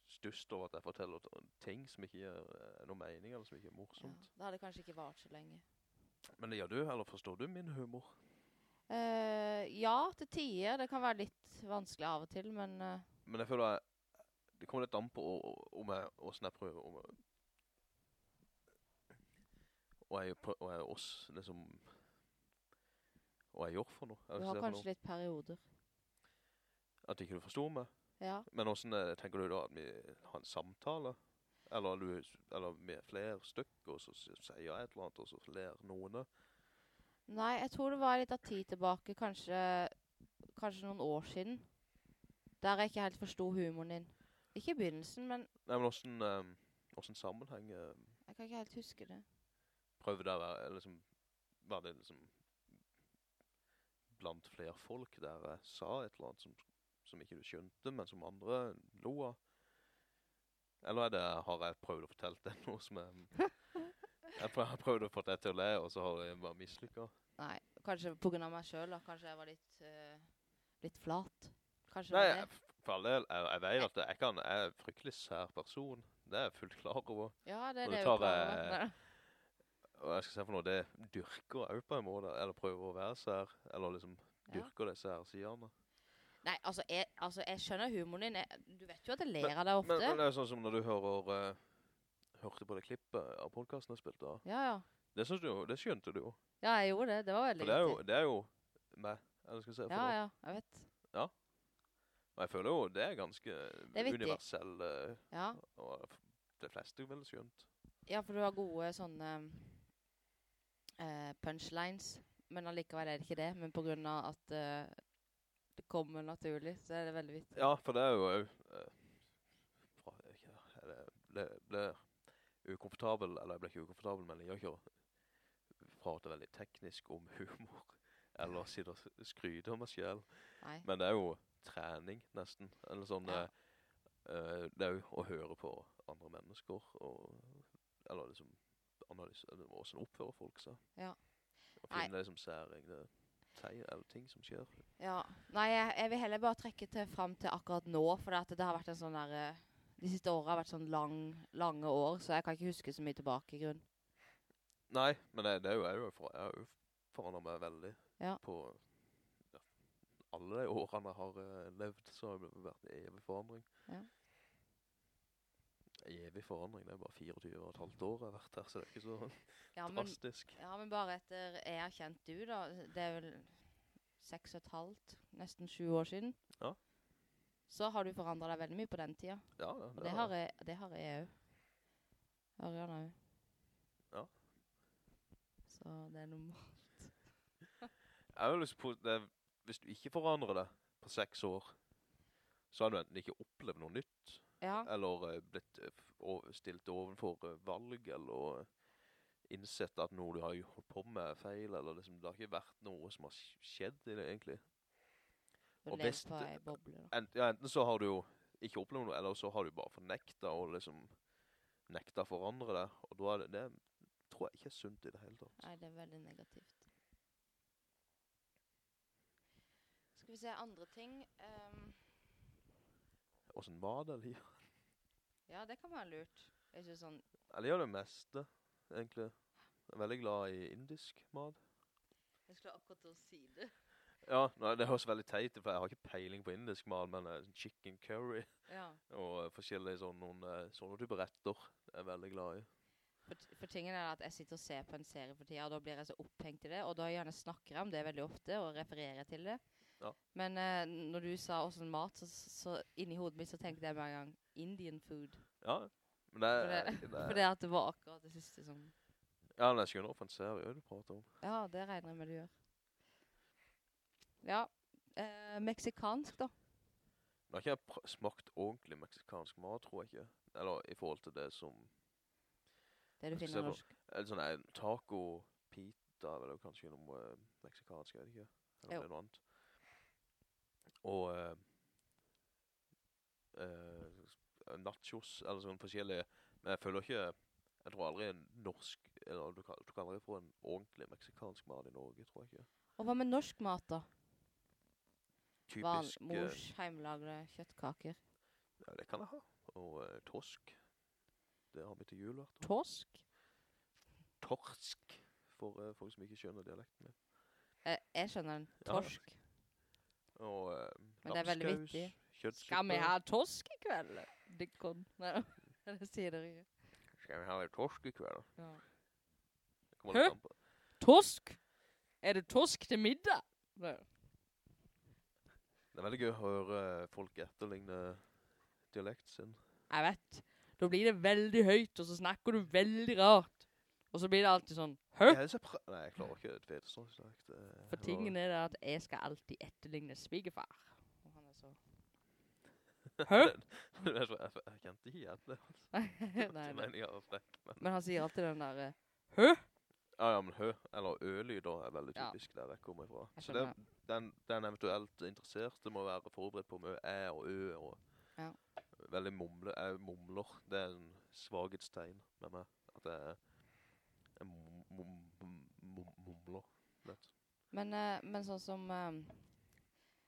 stust over at jeg forteller ting som ikke gir eh, noe mening, eller som ikke er Ja. morsomt. Det hadde kanskje ikke vart så lenge. Men gjør ja, du, eller forstår du min humor? Eh, ja, til tider. Det kan være litt vanskelig av og til, men Uh, Men jeg føler jeg, det kommer litt an på om jeg, hvordan jeg prøver, om jeg, og jeg, og jeg oss, liksom, og jeg gjør for noe. du har kanskje litt perioder. At ikke du forstår meg. Ja. Men hvordan eh, tenker du da at vi har en samtale? Eller, du, eller med flere stykker, og så sier jeg et eller annet, og så ler noen. Nei, jeg tror det var litt av tid tilbake, kanskje, kanskje noen år siden, der jeg ikke helt forstod humoren din. Ikke i begynnelsen, men Nei, men hvordan, um, hvordan sammenheng Um, jeg kan ikke helt huske det. prøvde jeg å være, liksom, var det liksom blant flere folk der jeg sa et eller annet som, som ikke du skjønte, men som andre lo av? Eller er det, har jeg prøvd å fortelle deg noe som jeg, jeg har prøvd å få deg til å le, og så har jeg bare mislykket? Nei, Kanskje på grunn av meg selv, da. Kanskje jeg var litt, uh, litt flat. Kanskje Nei, jeg- for all del, jeg, jeg vet at jeg kan, jeg er en fryktelig sær person. Det er jeg fullt klar over. Ja, det er når det jo over. Nei. Og jeg skal se for noe, det dyrker jeg på en måte, eller prøver å være sær, eller liksom Ja. dyrker det sær siderne. Nei, altså jeg, altså, jeg skjønner humoren din. Jeg, du vet jo at jeg ler av deg ofte. Men, men det er sånn som når du hører, eh, hørte på det klippet av podcasten jeg spilte av. Ja, ja. Det synes du jo, det skjønte du jo. Ja, jeg gjorde det. Det var veldig For det er jo, det er jo meg, eller skal jeg si Ja, noe. ja, jeg vet. Ja. Men jeg føler jo det er ganske er universell, eh, Ja. og de fleste vil skjønt. ja, for du har gode sånne eh, punchlines. Men allikevel er det ikke det. Men på grunn av at eh, det kommer naturlig, så er det veldig viktig. Ja, for det er jo òg fra ikke, det, ble, ble ukomfortabel, eller jeg ble ikke ukomfortabel, men jeg gjør ikke prate veldig teknisk om humor. Eller sitte og skryte om meg selv. Nei. Men det er jo trening, nesten. Eller sånn Ja. eh, Det er jo å høre på andre mennesker, og Eller liksom analysere hvordan oppfører folk seg. Ja. Og Nei. finne liksom særegne tegn eller ting som skjer. Ja. Nei, jeg, jeg vil heller bare trekke til frem til akkurat nå, for at det har vært en sånn der eh, De siste årene har vært sånn lang, lange år, så jeg kan ikke huske så mye tilbake i grunn. Nei, men det, det er jo, jeg, for, jeg har jo forandret meg veldig Ja. på ja, alle de årene jeg har uh, levd, så har det vært evig forandring. Ja. Evig forandring, det er bare 24 og et halvt år jeg har vært her, så det er ikke så Ja, men, drastisk. ja, men bare etter jeg har kjent du, da. Det er vel seks og et halvt, nesten sju år siden. Ja. Så har du forandret deg veldig mye på den tida. Ja, ja, Og det har jeg det har jeg òg. Ørjan jo. Ja. Så det er normalt. Jeg har jo lyst på, det, hvis du ikke forandrer deg på seks år, så har du enten ikke opplevd noe nytt, Ja. eller uh, blitt uh, stilt overfor uh, valg, eller innsett at noe du har holdt på med er feil, eller liksom, det har ikke vært noe som har skjedd egentlig. Og leve på ei boble, da. Ent, ja, enten så har du jo ikke opplevd noe, eller så har du bare fornekta og liksom nekta å forandre det, og da er det, det tror jeg ikke er sunt i det hele tatt. Nei, det er veldig negativt. Skal vi se andre ting. Um, Hvordan var det, eller? ja, det kan være lurt. Jeg synes sånn Eller gjør det meste, egentlig. Jeg er veldig glad i indisk mat. Jeg skulle akkurat å si det. Ja, nei, det høres veldig teit for jeg har ikke peiling på indisk mal, men uh, chicken curry Ja. og uh, forskjellige sånne, noen, eh, sånne typer retter er jeg veldig glad i. For, for tingen er at jeg sitter og ser på en serie for tida, og da blir jeg så opphengt i det, og da gjerne snakker jeg om det veldig ofte, og refererer til det. Ja. Men når du sa også mat, så, så inni hodet mitt så tenkte jeg en gang Indian food. Ja, men det, For det, det, for det at det var akkurat det siste som Ja, men jeg skjønner for en serie du prater om. Ja, det regner jeg med du gjør. Ja. Eh, meksikansk, da. Nå har ikke jeg smakt ordentlig meksikansk mat, tror jeg ikke. Eller i forhold til det som Det du finner norsk. Eller sånn nei, taco, pita, eller kanskje noe eh, meksikansk, jeg vet ikke. Eller Jo. noe annet. Og eh, uh, nachos, eller sånn forskjellige. Men jeg føler ikke, jeg tror aldri en norsk, eller du kan, du kan aldri få en ordentlig meksikansk mat i Norge, tror jeg ikke. Og hva med norsk mat, da? Van, Typisk, eh, mors heimlagde kjøttkaker. ja, det kan jeg ha. Og uh, torsk. Det har vi til jul hvert år. Torsk? Torsk, for uh, folk som ikke skjønner dialekten min. Eh, jeg skjønner den. Ja. Torsk. Og uh, Men det veldig lapskaus, kjøttsuppe. Skal vi ha torsk i kveld? Dikkon. Nei, det sier dere ikke. Skal vi ha torsk i kveld? Ja. På. Torsk? Er det torsk til middag? Nei. Det er veldig gøy å høre folk etterligne dialekt sin. Jeg vet. Da blir det veldig høyt, og så snakker du veldig rart. Og så blir det alltid sånn Hø? Jeg så Nei, jeg klarer ikke et Tvedestrand-dialekt. eh, For tingen er det at jeg skal alltid etterligne svigefar. Og han er så Hø? jeg, jeg, kjente ikke igjen det. altså. nei, nei. men... Han sier alltid den der eh, Ja, ja, men hø, eller ø-lyder er veldig Ja. typisk der jeg kommer. Jeg Så det, den, den eventuelt interesserte må være forberedt på med æ og ø og Ja. veldig mumle, jeg mumler. Det er en svaghetstegn med meg, at jeg, jeg mum, mum, mum, mum, mumler. litt. Men, men sånn som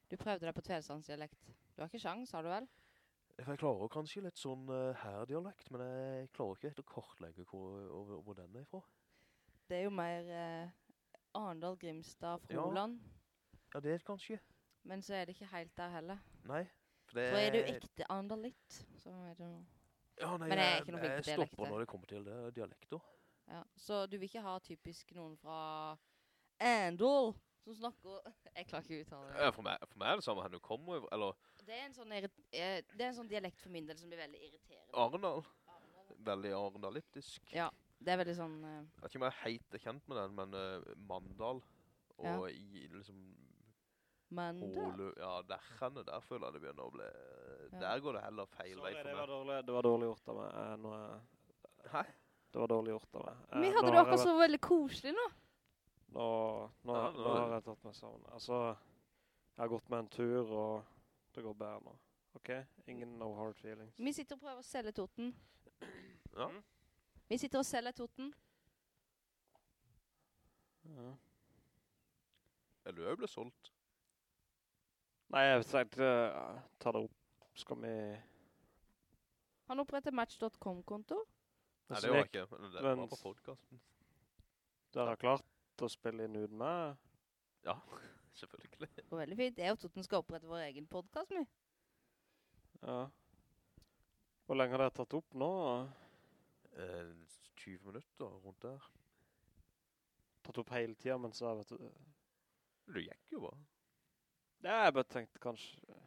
Du prøvde deg på tvedestandsdialekt. Du har ikke sjans, har du vel? Jeg klarer kanskje litt sånn uh, her-dialekt, men jeg klarer ikke helt å kartlegge hvor, hvor, hvor den er ifra. Det er jo mer eh, Arendal, Grimstad, Froland. Ja, det er det kanskje. Men så er det ikke helt der heller. Nei. For det For er du ekte Arendalitt, så er det noe Ja, nei, Men jeg er ikke noe flink på Jeg stopper når det kommer til det, dialekter. Ja. Så du vil ikke ha typisk noen fra Arendal som snakker Jeg klarer ikke å uttale det. Ja, for, meg, for meg er det samme her du kommer, eller Det er en sånn, eh, det er en sånn dialekt for min del som blir veldig irriterende. Arendal. Veldig arendalittisk. Ja. Det er veldig sånn Uh, Jeg vet ikke om jeg er helt kjent med den, men uh, Mandal og Ja. i liksom Mandal. Ja, der henne, der føler jeg det begynner å bli Ja. Der går det heller feil vei Sorry, for det var meg. dårlig, det var dårlig gjort av meg. Eh, nå er, Hæ? det var dårlig gjort av meg. Eh, Vi hadde det akkurat så veldig koselig nå. Nå, nå, Ja, nå nå- har jeg tatt meg sammen. Altså, jeg har gått med en tur, og det går bedre nå. Ok? Ingen no hard feelings. Vi sitter og prøver å selge Toten. Ja. Vi sitter og selger Toten. Ja. Eller du ble solgt. Nei, jeg tenkte uh, ta det opp. Skal vi... Han oppretter Match.com-konto. Nei, det var ikke. Det var på podcasten. Dere har klart å spille inn uten meg? Ja, selvfølgelig. Det går veldig fint. Jeg og Toten skal opprette vår egen podcast, vi. Ja. Hvor lenge har dere tatt opp nå? Eh, 20 minutter rundt der. Tatt opp hele tiden, men jeg vet du... Det gikk jo bare. Ja, jeg bare tenkte kanskje...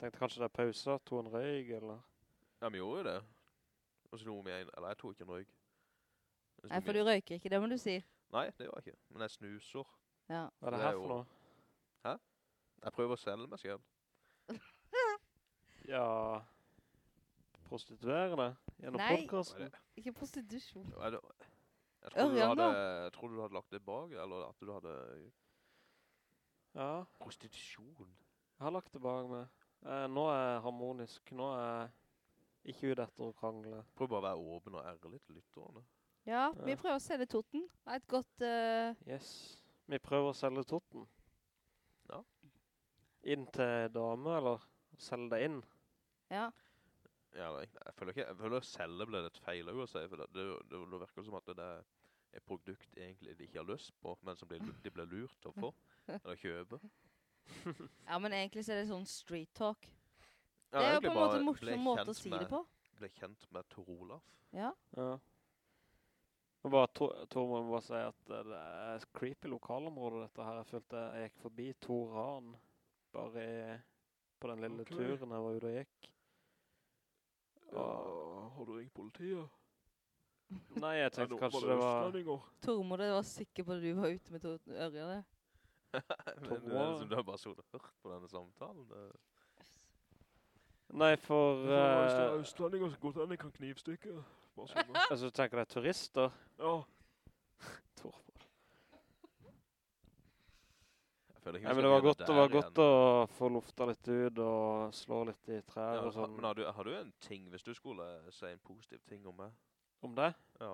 Tenkte kanskje det er pauser, to en røyg, eller... Ja, vi gjorde jo det. Og så noe vi en, eller jeg tok ikke en røyk. Nei, for du røyker ikke, det må du si. Nei, det gjør jeg ikke. Men jeg snuser. Ja. Hva er det Det er her for noe? Hæ? Jeg prøver å selge meg selv. Ja... Prostituerende? Gjennom Nei. podcasten? Ikke prostitusjon. Ja, Jeg trodde, du hadde, jeg trodde du hadde lagt det bak, eller at du hadde Ja, prostitusjon. jeg har lagt det bak meg. Eh, nå er jeg harmonisk. Nå er jeg ikke ute etter å krangle. Prøv bare å være åpen og ærlig til lytterne. Ja, vi prøver å selge totten. Det er Et godt... Uh... Yes. Vi prøver å selge Totten. Ja. Inn til dame, eller selge det inn? ja. Ja, jeg, jeg føler ikke, jeg føler selge ble litt feil å si, for det, det, det, det virker som at det er et produkt egentlig de ikke har lyst på, men som de, de blir lurt til å få, eller kjøpe. ja, men egentlig så er det sånn street talk. Ja, det er jo på en måte en morsom måte å si med- det på. Ble kjent med Tor Olav. Ja. Ja. Og bare, Tor, må bare si at det er et creepy lokalområde dette her. Jeg følte jeg gikk forbi Tor Hahn, bare i, på den lille okay. turen jeg var ute og gikk. Ja, har du ringt politiet? Nei, jeg tenkte kanskje var det var... Tormod jeg var sikker på at du var ute med to Ørjane. Men det er som du har bare så hørt på denne samtalen. Det, Nei, for... Hvis det er Uh, østlendinger som godt enn jeg kan knivstykke. Bare sånn. altså, du tenker det er turister? Ja, Tor. jeg føler ikke Nei, vi men det var godt, det var godt å få lufta litt ut og slå litt i trær Ja, og sånn. Men har du, har du en ting, hvis du skulle si en positiv ting om meg? Om det? Ja.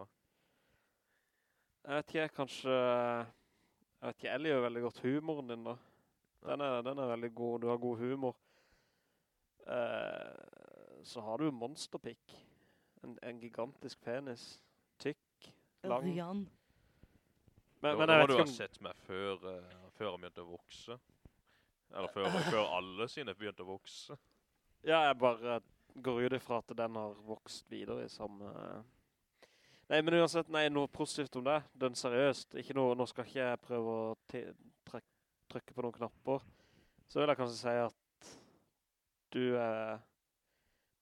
Jeg vet ikke, kanskje... Jeg vet ikke, jeg liker jo veldig godt humoren din da. Den er, den er veldig god, du har god humor. Eh, så har du monsterpikk. En, en gigantisk penis. Tykk, lang. Ørjan. Men, men jeg må vet du ikke ha om... sett meg før, uh, før han begynte å vokse. Eller før, før alle sine begynte å vokse. Ja, jeg bare går ut ifra at den har vokst videre i samme... Nei, men uansett, nei, noe positivt om det. Den seriøst. Ikke noe, nå skal ikke jeg prøve å trykke på noen knapper. Så vil jeg kanskje si at du er...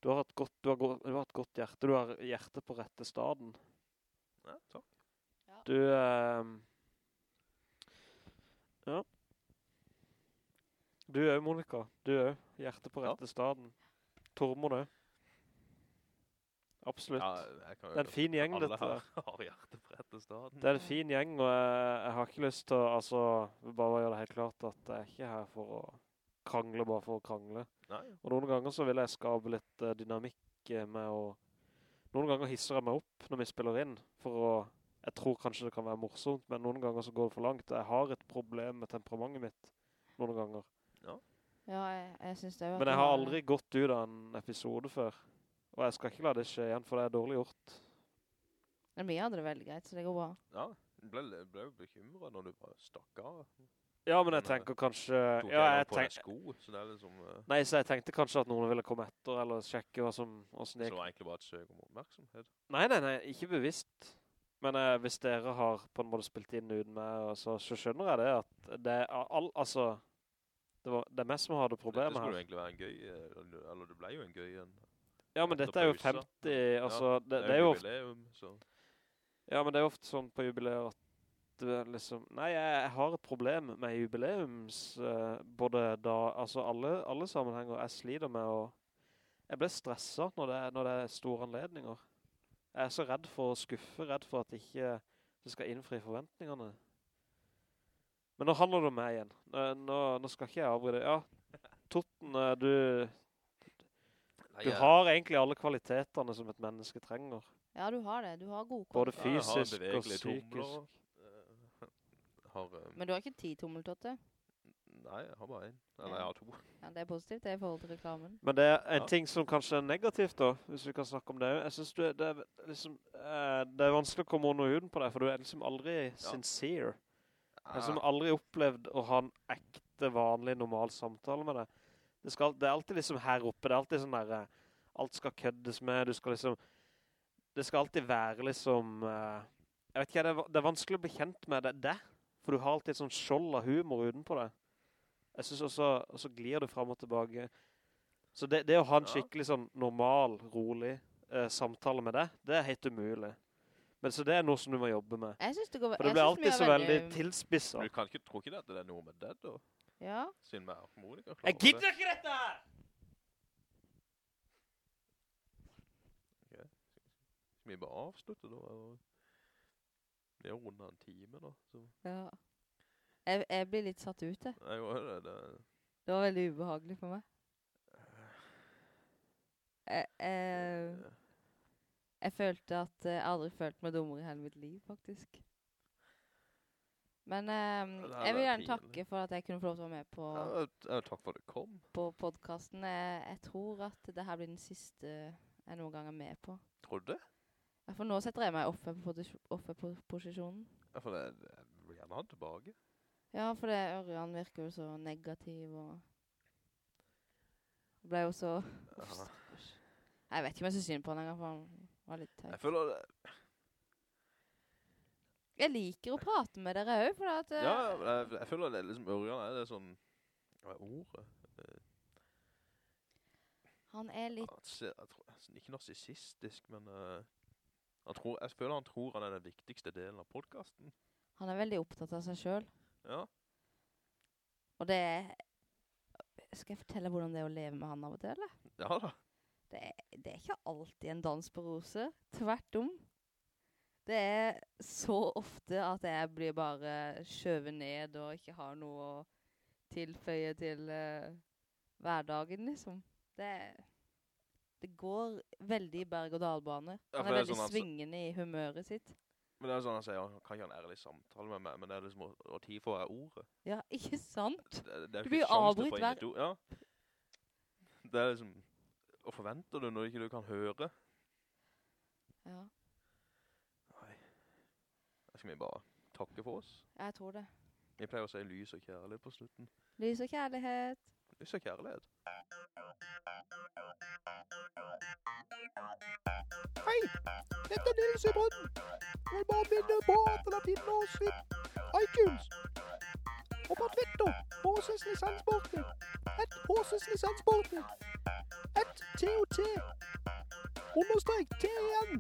Du har et godt, du har, go- du har et godt hjerte. Du har hjertet på rette staden. Ja, takk. Du, ehm, ja. Du er jo Monika. Du er jo Hjertet på Ja. rette staden. Tormod er. Absolutt. Ja, Det er en fin gjeng, alle dette her har hjertet på rette staden. Det er en fin gjeng, og jeg, jeg har ikke lyst til å, altså, bare gjøre det helt klart at jeg er ikke her for å krangle bare for å krangle. Nei, Og noen ganger så vil jeg skabe litt eh, dynamikk eh, med å... Noen ganger hisser jeg meg opp når vi spiller inn, for å jeg tror kanskje det kan være morsomt, men noen ganger så går det for langt. Jeg har et problem med temperamentet mitt noen ganger. Ja, jeg, jeg synes det var... Men jeg har aldri gått ut av en episode før. Og jeg skal ikke la det skje igjen, for det er dårlig gjort. Men vi hadde det veldig greit, så det går bra. Ja, jeg ble, jeg ble jo bekymret når du bare stakk av. Ja, men jeg eh, tenker kanskje... Tok Ja, jeg på deg tenk, sko, så det er liksom... Uh, nei, så jeg tenkte kanskje at noen ville komme etter, eller sjekke hva som, hvordan det Så det var egentlig bare et søk om oppmerksomhet. Nei, nei, nei, ikke bevisst. Men eh, hvis dere har på en måte spilt inn uten meg, så, så skjønner jeg det at det er all, altså, det, var, det er meg som har det Det, det skulle jo egentlig være en gøy, eh, eller- det ble jo en gøy en. Ja, men dette er jo 50, altså, det, Det det er jo ofte, jubileum, ja, men det er jo ofte sånn på jubileer at du er liksom, nei, jeg, har et problem med jubileums, uh, både da, altså alle, alle sammenhenger jeg slider med, og jeg blir stresset når det, når det er store anledninger. Jeg er så redd for å skuffe, redd for at ikke det skal innfri forventningene. Men nå handler det om meg igjen. Nå, nå, skal ikke jeg avbryte. Ja, Totten, du, du har egentlig alle kvalitetene som et menneske trenger. Ja, du har det. Du har god Både fysisk Ja, og psykisk. tomler, eh, har, um... Men du har ikke ti tommeltotte? Nei, jeg har bare en. Eller jeg har to. Ja, det er positivt, det er i forhold til reklamen. Men det er en Ja. ting som kanskje er negativt da, hvis vi kan snakke om det. Jeg synes du, det er liksom, eh, det er vanskelig å komme under huden på deg, for du er liksom aldri sincere. Jeg har liksom aldri opplevd å ha en ekte, vanlig, normal samtale med deg. Det, skal, det er alltid liksom her oppe, det er alltid sånn der, eh, alt skal køddes med, du skal liksom, det skal alltid være liksom, eh, jeg vet ikke, det er, det er vanskelig å bli kjent med det, det, for du har alltid sånn skjold av humor utenpå deg. Jeg synes også, og så glir det frem og tilbake. Så det, det å ha en skikkelig sånn normal, rolig eh, samtale med deg, det er helt umulig. Men så det er noe som du må jobbe med. Jeg synes det går For det blir alltid så veldig tilspisset. Men du kan ikke, tro ikke det at det er noe med det da, Ja, siden vi er harmonikere. Jeg gidder ikke dette her! Skal vi bare avslutte da? eller? Vi er rundt en time da, så... ja. Jeg, jeg blir litt satt ut, jeg. Nei, jo, det, det, Det var veldig ubehagelig for meg. Jeg, jeg, jeg følte at jeg aldri følte meg dummere i hele mitt liv, faktisk. Men um, jeg vil er gjerne takke for at jeg kunne få lov til å være med på, ja, ja, takk for at du kom. på podcasten. Jeg, jeg tror at det her blir den siste jeg noen gang er med på. Tror du det? Ja, For nå setter jeg meg oppe på, posisjonen. Ja, for det, jeg vil gjerne ha den tilbake. Ja, for det Ørjan virker jo så negativ og ble jo så Ja. Jeg vet ikke om jeg syns synd på han engang, for han var litt teit. Jeg føler det, Jeg liker å prate med dere òg, for at eh, ja, jeg, jeg føler det er liksom Ørjan er det sånn, hva er ordet? han er litt Han ser- tror, ikke narsissistisk, men uh, tror, jeg føler han tror han er den viktigste delen av podcasten. Han er veldig opptatt av seg sjøl. Ja, Og det er Skal jeg fortelle hvordan det er å leve med han av og til, eller? ja da. Det er, det er ikke alltid en dans på roser. Tvert om. Det er så ofte at jeg blir bare skjøvet ned og ikke har noe å tilføye til uh, hverdagen, liksom. Det, det går veldig berg-og-dal-bane. Han er er veldig sånn svingende i humøret sitt. Men det er sånn han sier, han kan ikke ha en ærlig samtale med meg, men det er liksom å, å tid for er ordet. Ja, ikke sant? Det, det er Du blir jo å inn hver-. Ja. Det er liksom, og forventer du når ikke du kan høre? Ja, Nei. Da skal vi bare takke for oss. jeg tror det. Vi pleier å si lys og kjærlighet på slutten. Lys og kjærlighet. Lys og kjærlighet. Hei, dette er Nils i Jeg vil bare på at dere oss i iTunes. Og på Twitter, HCs lisenspartner. Et HCs lisenspartner. Et TOT. Understrek T-igjen.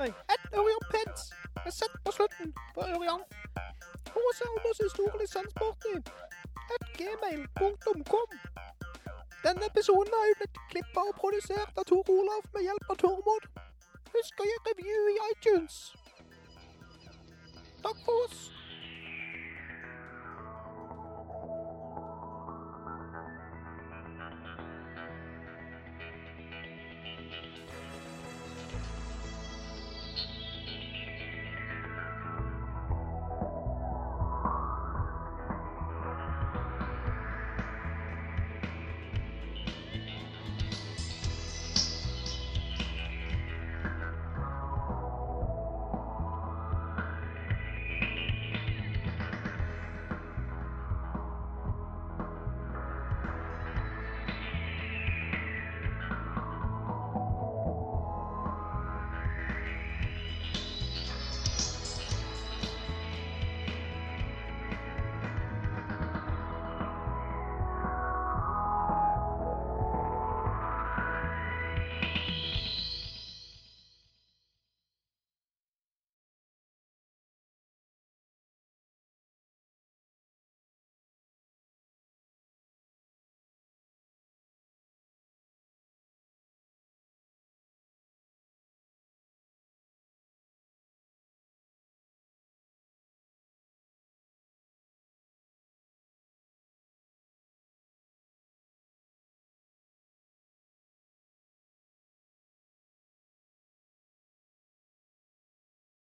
Nei, et Ørjan Pence. Jeg sett på slutten på Ørjan. HC Anders' store lisenspartner. Et gmail.com. Denne episoden har jo blitt klippet og produsert av Tor Olav med hjelp av Tormod. Husk å gi review i iTunes. Takk for oss.